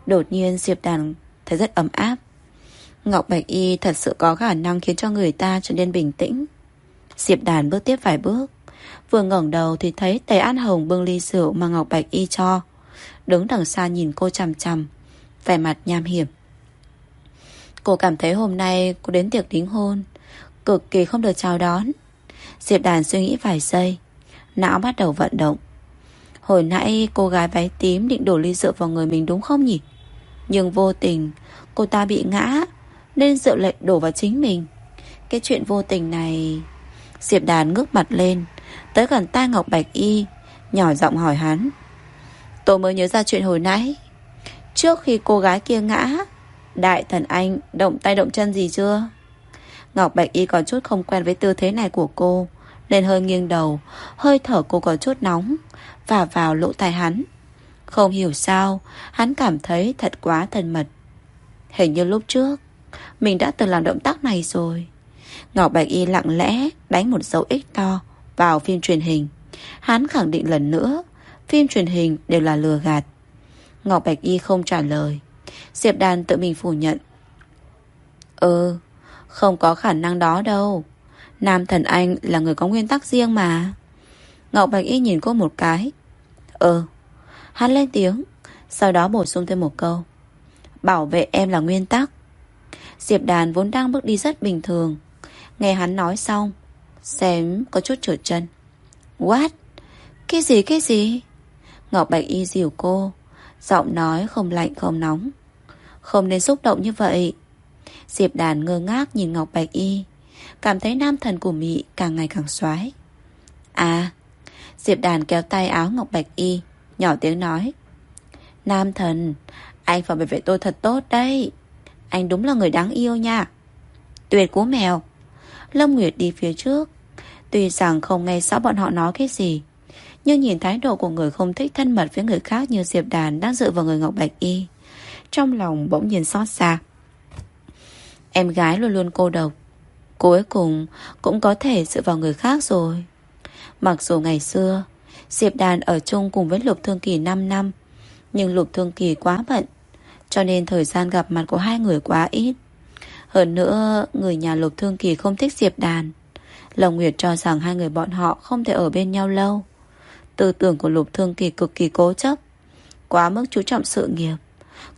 Đột nhiên Diệp Đàn thấy rất ấm áp. Ngọc Bạch Y thật sự có khả năng khiến cho người ta trở nên bình tĩnh. Diệp Đàn bước tiếp vài bước. Vừa ngẩng đầu thì thấy Tề An Hồng bưng ly rượu mà Ngọc Bạch Y cho. Đứng đằng xa nhìn cô chằm chằm, Vẻ mặt nham hiểm. Cô cảm thấy hôm nay cô đến tiệc đính hôn, Cực kỳ không được chào đón. Diệp Đàn suy nghĩ vài giây, Não bắt đầu vận động. Hồi nãy cô gái váy tím định đổ ly rượu vào người mình đúng không nhỉ? Nhưng vô tình, Cô ta bị ngã. Nên rượu lệnh đổ vào chính mình. Cái chuyện vô tình này, Diệp Đàn ngước mặt lên, Tới gần tai Ngọc Bạch Y, Nhỏ giọng hỏi hắn. Tôi mới nhớ ra chuyện hồi nãy. Trước khi cô gái kia ngã, Đại thần anh động tay động chân gì chưa? Ngọc Bạch Y có chút không quen với tư thế này của cô, Nên hơi nghiêng đầu, Hơi thở cô có chút nóng, Và vào lỗ tai hắn. Không hiểu sao, Hắn cảm thấy thật quá thân mật. Hình như lúc trước mình đã từng làm động tác này rồi Ngọc Bạch Y lặng lẽ đánh một dấu X to vào phim truyền hình. Hắn khẳng định lần nữa, phim truyền hình đều là lừa gạt. Ngọc Bạch Y không trả lời. Diệp Đàn tự mình phủ nhận. Ừ, không có khả năng đó đâu. Nam thần anh là người có nguyên tắc riêng mà. Ngọc Bạch Y nhìn cô một cái. Ừ, hắn lên tiếng, sau đó bổ sung thêm một câu. Bảo vệ em là nguyên tắc. Diệp Đàn vốn đang bước đi rất bình thường. Nghe hắn nói xong Xem có chút trượt chân What? Cái gì cái gì? Ngọc Bạch Y dìu cô, Giọng nói không lạnh, không nóng Không nên xúc động như vậy Diệp đàn ngơ ngác nhìn Ngọc Bạch Y, Cảm thấy nam thần của Mỹ càng ngày càng xoái À Diệp đàn kéo tay áo Ngọc Bạch Y, Nhỏ tiếng nói Nam thần, Anh phải bảo vệ tôi thật tốt đấy anh đúng là người đáng yêu nha. Tuyệt cú mèo. Lâm Nguyệt đi phía trước. Tuy rằng không nghe rõ bọn họ nói cái gì, Nhưng nhìn thái độ của người không thích thân mật với người khác như Diệp Đàn đang dựa vào người Ngọc Bạch Y, Trong lòng bỗng nhiên xót xa. Em gái luôn luôn cô độc. Cuối cùng cũng có thể dựa vào người khác rồi. Mặc dù ngày xưa, Diệp Đàn ở chung cùng với Lục Thương Kỳ 5 năm, Nhưng Lục Thương Kỳ quá bận cho nên thời gian gặp mặt của hai người quá ít Hơn nữa Người nhà Lục Thương Kỳ không thích Diệp Đàn Lòng Nguyệt cho rằng hai người bọn họ không thể ở bên nhau lâu. Tư tưởng của Lục Thương Kỳ cực kỳ cố chấp, quá mức chú trọng sự nghiệp,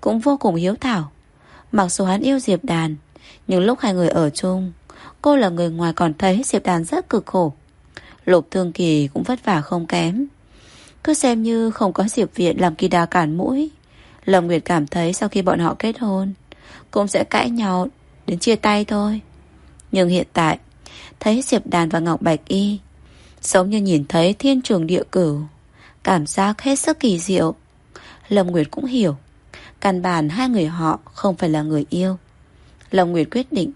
cũng vô cùng hiếu thảo. Mặc dù hắn yêu Diệp Đàn, nhưng lúc hai người ở chung, cô là người ngoài còn thấy Diệp Đàn rất cực khổ. Lục Thương Kỳ cũng vất vả không kém. Cứ xem như không có Diệp Viện làm kỳ đà cản mũi. Lâm Nguyệt cảm thấy sau khi bọn họ kết hôn, cũng sẽ cãi nhau đến chia tay thôi. Nhưng hiện tại, Thấy Diệp Đàn và Ngọc Bạch Y Giống như nhìn thấy thiên trường địa cửu Cảm giác hết sức kỳ diệu. Lâm Nguyệt cũng hiểu Căn bản hai người họ không phải là người yêu. Lâm Nguyệt quyết định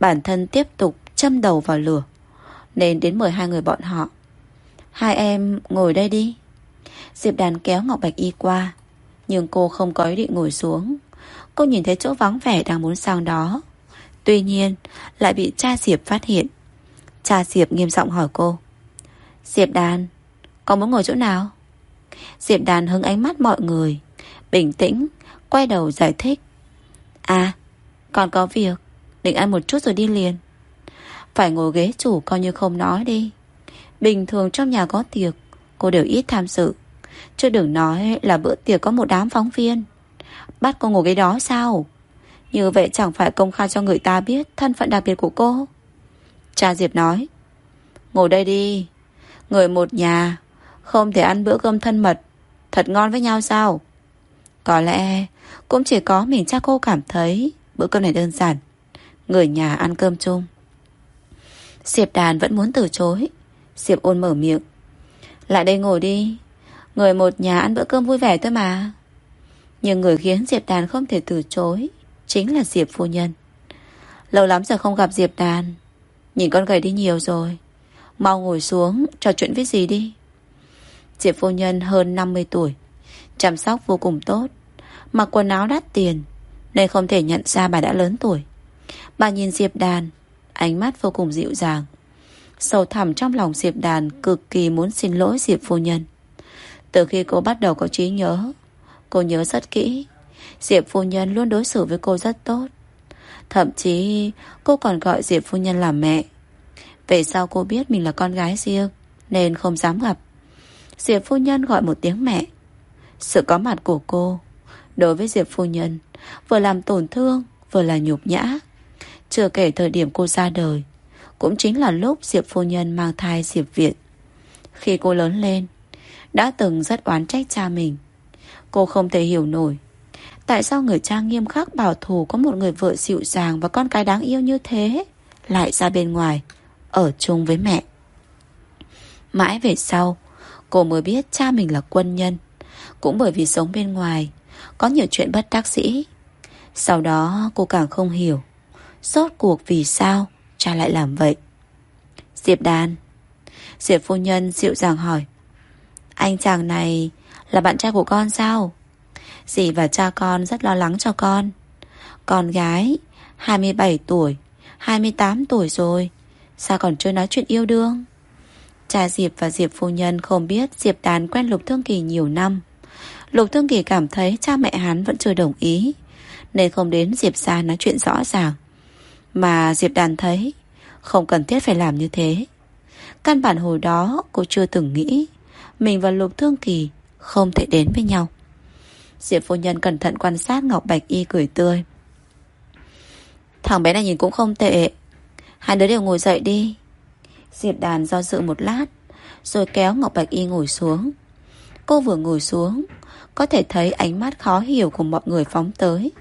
Bản thân tiếp tục châm đầu vào lửa Nên đến mời hai người bọn họ. Hai em ngồi đây đi. Diệp Đàn kéo Ngọc Bạch Y qua. Nhưng cô không có ý định ngồi xuống. Cô nhìn thấy chỗ vắng vẻ đang muốn sang đó. Tuy nhiên, Lại bị cha Diệp phát hiện. Cha Diệp nghiêm giọng hỏi cô. Diệp Đàn Có muốn ngồi chỗ nào? Diệp Đàn hứng ánh mắt mọi người, Bình tĩnh, Quay đầu giải thích. À Còn có việc, Định ăn một chút rồi đi liền. Phải ngồi ghế chủ coi như không nói đi. Bình thường trong nhà có tiệc, Cô đều ít tham dự. Chứ đừng nói là bữa tiệc có một đám phóng viên. Bắt cô ngồi ghế đó sao? Như vậy chẳng phải công khai cho người ta biết Thân phận đặc biệt của cô. Cha Diệp nói, Ngồi đây đi. Người một nhà Không thể ăn bữa cơm thân mật. Thật ngon với nhau sao? Có lẽ cũng chỉ có mình cha cô cảm thấy Bữa cơm này đơn giản. Người nhà ăn cơm chung. Diệp đàn vẫn muốn từ chối. Diệp ôn mở miệng, Lại đây ngồi đi. Người một nhà ăn bữa cơm vui vẻ thôi mà. Nhưng người khiến Diệp đàn không thể từ chối Chính là Diệp phu nhân. Lâu lắm giờ không gặp Diệp đàn. Nhìn con gầy đi nhiều rồi. Mau ngồi xuống, trò chuyện với gì đi. Diệp phu nhân hơn 50 tuổi, Chăm sóc vô cùng tốt. Mặc quần áo đắt tiền, Nên không thể nhận ra bà đã lớn tuổi. Bà nhìn Diệp Đàn, Ánh mắt vô cùng dịu dàng. Sâu thẳm trong lòng Diệp Đàn Cực kỳ muốn xin lỗi Diệp phu nhân. Từ khi cô bắt đầu có trí nhớ, Cô nhớ rất kỹ. Diệp phu nhân luôn đối xử với cô rất tốt. Thậm chí, cô còn gọi Diệp phu nhân là mẹ. Về sau cô biết mình là con gái riêng, Nên không dám gặp. Diệp phu nhân gọi một tiếng mẹ. Sự có mặt của cô Đối với Diệp phu nhân Vừa làm tổn thương, Vừa là nhục nhã. Chưa kể thời điểm cô ra đời, Cũng chính là lúc Diệp phu nhân mang thai Diệp Việt Khi cô lớn lên đã từng rất oán trách cha mình. Cô không thể hiểu nổi. Tại sao người cha nghiêm khắc bảo thủ Có một người vợ dịu dàng Và con cái đáng yêu như thế? Lại ra bên ngoài, Ở chung với mẹ. Mãi về sau, Cô mới biết cha mình là quân nhân. Cũng bởi vì sống bên ngoài, Có nhiều chuyện bất đắc dĩ. Sau đó, cô càng không hiểu, Rốt cuộc vì sao Cha lại làm vậy. Diệp Đan, Diệp phu nhân dịu dàng hỏi anh chàng này Là bạn trai của con sao? Dì và cha con rất lo lắng cho con. Con gái 27 tuổi 28 tuổi rồi. Sao còn chưa nói chuyện yêu đương? Cha Diệp và Diệp phu nhân không biết Diệp Đàn quen Lục Thương Kỳ nhiều năm. Lục Thương Kỳ cảm thấy cha mẹ hắn vẫn chưa đồng ý, Nên không đến Diệp ra nói chuyện rõ ràng. Mà Diệp Đàn thấy Không cần thiết phải làm như thế. Căn bản hồi đó cô chưa từng nghĩ mình và Lục Thương Kỳ Không thể đến với nhau. Diệp phu nhân cẩn thận quan sát Ngọc Bạch Y cười tươi. Thằng bé này nhìn cũng không tệ. Hai đứa đều ngồi dậy đi. Diệp đàn do dự một lát, Rồi kéo Ngọc Bạch Y ngồi xuống. Cô vừa ngồi xuống, Có thể thấy ánh mắt khó hiểu của mọi người phóng tới.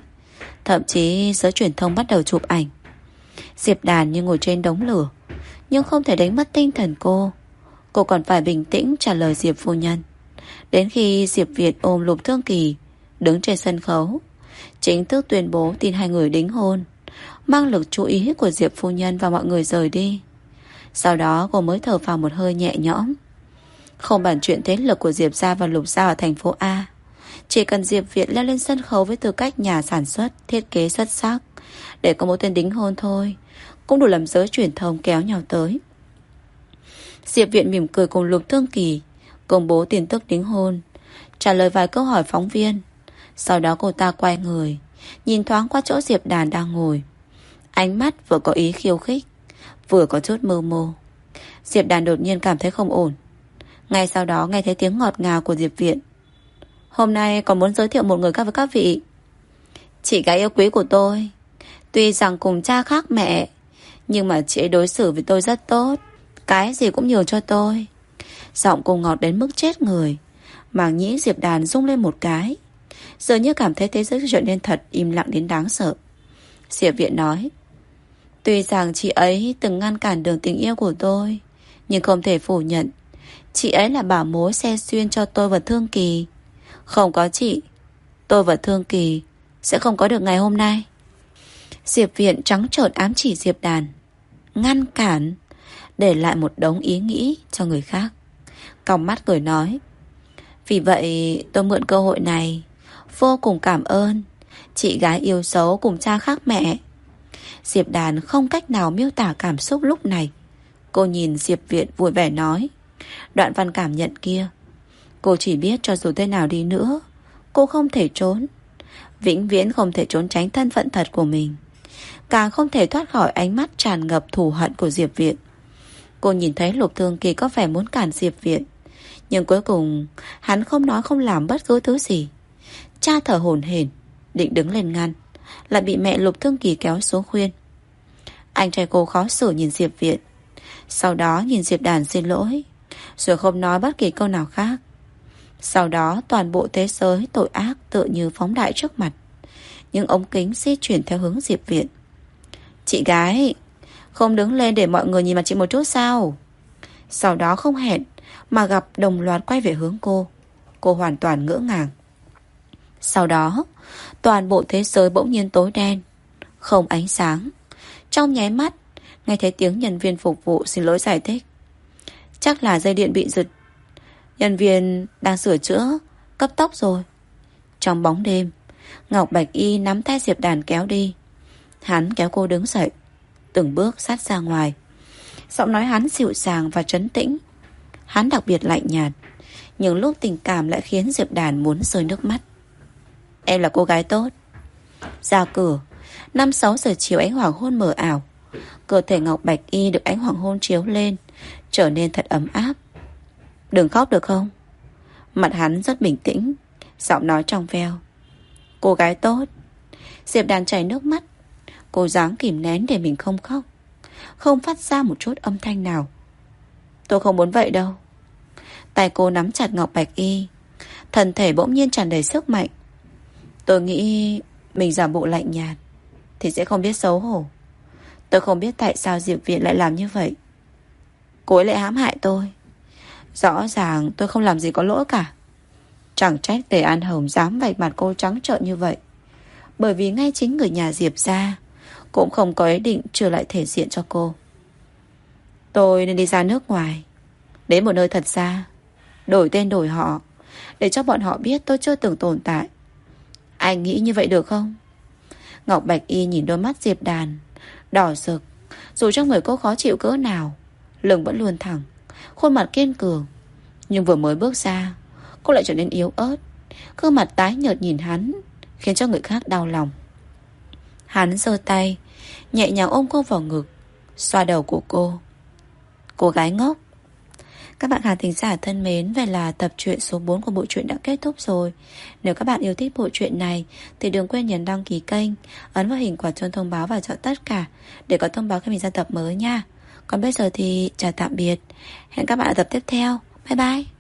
Thậm chí giới truyền thông bắt đầu chụp ảnh. Diệp đàn như ngồi trên đống lửa, Nhưng không thể đánh mất tinh thần cô. Cô còn phải bình tĩnh trả lời Diệp phu nhân. Đến khi Diệp Việt ôm lục thương kỳ, Đứng trên sân khấu, Chính thức tuyên bố tin hai người đính hôn, Mang lực chú ý của Diệp phu nhân Và mọi người rời đi. Sau đó, cô mới thở vào một hơi nhẹ nhõm. Không bàn chuyện thế lực của Diệp Gia và Lục Gia ở thành phố A, Chỉ cần Diệp Việt leo lên sân khấu Với tư cách nhà sản xuất, Thiết kế xuất sắc, Để có một tên đính hôn thôi, Cũng đủ làm giới truyền thông kéo nhau tới. Diệp Viện mỉm cười cùng Lục Thương Kỳ, Công bố tin tức đính hôn, Trả lời vài câu hỏi phóng viên. Sau đó cô ta quay người, Nhìn thoáng qua chỗ Diệp Đàn đang ngồi. Ánh mắt vừa có ý khiêu khích, Vừa có chút mơ mô Diệp Đàn đột nhiên cảm thấy không ổn. Ngay sau đó nghe thấy tiếng ngọt ngào của Diệp Viện. Hôm nay còn muốn giới thiệu một người khác với các vị. Chị gái yêu quý của tôi. Tuy rằng cùng cha khác mẹ, Nhưng mà chị ấy đối xử với tôi rất tốt. Cái gì cũng nhường cho tôi. Giọng cô ngọt đến mức chết người. Màng nhĩ Diệp Đàn rung lên một cái. Giờ như cảm thấy thế giới trở nên thật Im lặng đến đáng sợ. Diệp Viện nói, Tuy rằng chị ấy từng ngăn cản đường tình yêu của tôi, Nhưng không thể phủ nhận. Chị ấy là bảo mối xe xuyên cho tôi và Thương Kỳ. Không có chị, Tôi và Thương Kỳ Sẽ không có được ngày hôm nay. Diệp Viện trắng trợn ám chỉ Diệp Đàn, Ngăn cản? Để lại một đống ý nghĩ cho người khác. Còng mắt cười nói, Vì vậy tôi mượn cơ hội này, Vô cùng cảm ơn. Chị gái yêu xấu cùng cha khác mẹ. Diệp Đàn không cách nào miêu tả cảm xúc lúc này. Cô nhìn Diệp Viện vui vẻ nói, Đoạn văn cảm nhận kia, Cô chỉ biết cho dù thế nào đi nữa, Cô không thể trốn. Vĩnh viễn không thể trốn tránh thân phận thật của mình. Càng không thể thoát khỏi ánh mắt tràn ngập thù hận của Diệp Viện. Cô nhìn thấy Lục Thương Kỳ có vẻ muốn cản Diệp Viện. Nhưng cuối cùng, Hắn không nói không làm bất cứ thứ gì. Cha thở hổn hển, Định đứng lên ngăn, Lại bị mẹ Lục Thương Kỳ kéo xuống khuyên. Anh trai cô khó xử nhìn Diệp Viện. Sau đó nhìn Diệp Đàn xin lỗi, Rồi không nói bất kỳ câu nào khác. Sau đó toàn bộ thế giới tội ác tự như phóng đại trước mặt. Nhưng ống kính di chuyển theo hướng Diệp Viện. Chị gái không đứng lên để mọi người nhìn mặt chị một chút sao? Sau đó không hẹn, Mà gặp đồng loạt quay về hướng cô. Cô hoàn toàn ngỡ ngàng. Sau đó, Toàn bộ thế giới bỗng nhiên tối đen, Không ánh sáng. Trong nháy mắt, Nghe thấy tiếng nhân viên phục vụ xin lỗi giải thích. Chắc là dây điện bị giật. Nhân viên đang sửa chữa, Cấp tốc rồi. Trong bóng đêm, Ngọc Bạch Y nắm tay Diệp Đàn kéo đi. Hắn kéo cô đứng dậy. Từng bước sát ra ngoài. Giọng nói hắn dịu dàng và trấn tĩnh. Hắn đặc biệt lạnh nhạt, Nhưng lúc tình cảm lại khiến Diệp Đàn muốn rơi nước mắt. Em là cô gái tốt. Ra cửa, năm sáu giờ chiều ánh hoàng hôn mờ ảo. Cơ thể Ngọc Bạch Y được ánh hoàng hôn chiếu lên, Trở nên thật ấm áp. Đừng khóc được không? Mặt hắn rất bình tĩnh, Giọng nói trong veo. Cô gái tốt. Diệp đàn chảy nước mắt Cô dáng kìm nén để mình không khóc. Không phát ra một chút âm thanh nào. Tôi không muốn vậy đâu. Tay cô nắm chặt Ngọc Bạch Y. Thần thể bỗng nhiên tràn đầy sức mạnh. Tôi nghĩ Mình giả bộ lạnh nhạt Thì sẽ không biết xấu hổ. Tôi không biết tại sao Diệp Viện lại làm như vậy. Cô ấy lại hãm hại tôi. Rõ ràng tôi không làm gì có lỗi cả. Chẳng trách Tề An Hồng dám vạch mặt cô trắng trợn như vậy. Bởi vì ngay chính người nhà Diệp ra cũng không có ý định trở lại thể diện cho cô. Tôi nên đi ra nước ngoài, Đến một nơi thật xa, Đổi tên đổi họ, Để cho bọn họ biết tôi chưa từng tồn tại. Anh nghĩ như vậy được không? Ngọc Bạch Y nhìn đôi mắt Diệp Đàn, Đỏ rực, Dù trong người cô khó chịu cỡ nào, Lưng vẫn luôn thẳng, Khuôn mặt kiên cường. Nhưng vừa mới bước ra, Cô lại trở nên yếu ớt, Gương mặt tái nhợt nhìn hắn, Khiến cho người khác đau lòng. Hắn giơ tay Nhẹ nhàng ôm cô vào ngực Xoa đầu của cô Cô gái ngốc các bạn khán thính giả thân mến, vậy là tập truyện số 4 của bộ truyện đã kết thúc rồi. Nếu các bạn yêu thích bộ truyện này thì đừng quên nhấn đăng ký kênh, ấn vào hình quả chuông thông báo và chọn tất cả để có thông báo khi mình ra tập mới nha. Còn bây giờ thì chào tạm biệt. Hẹn các bạn ở tập tiếp theo. Bye bye.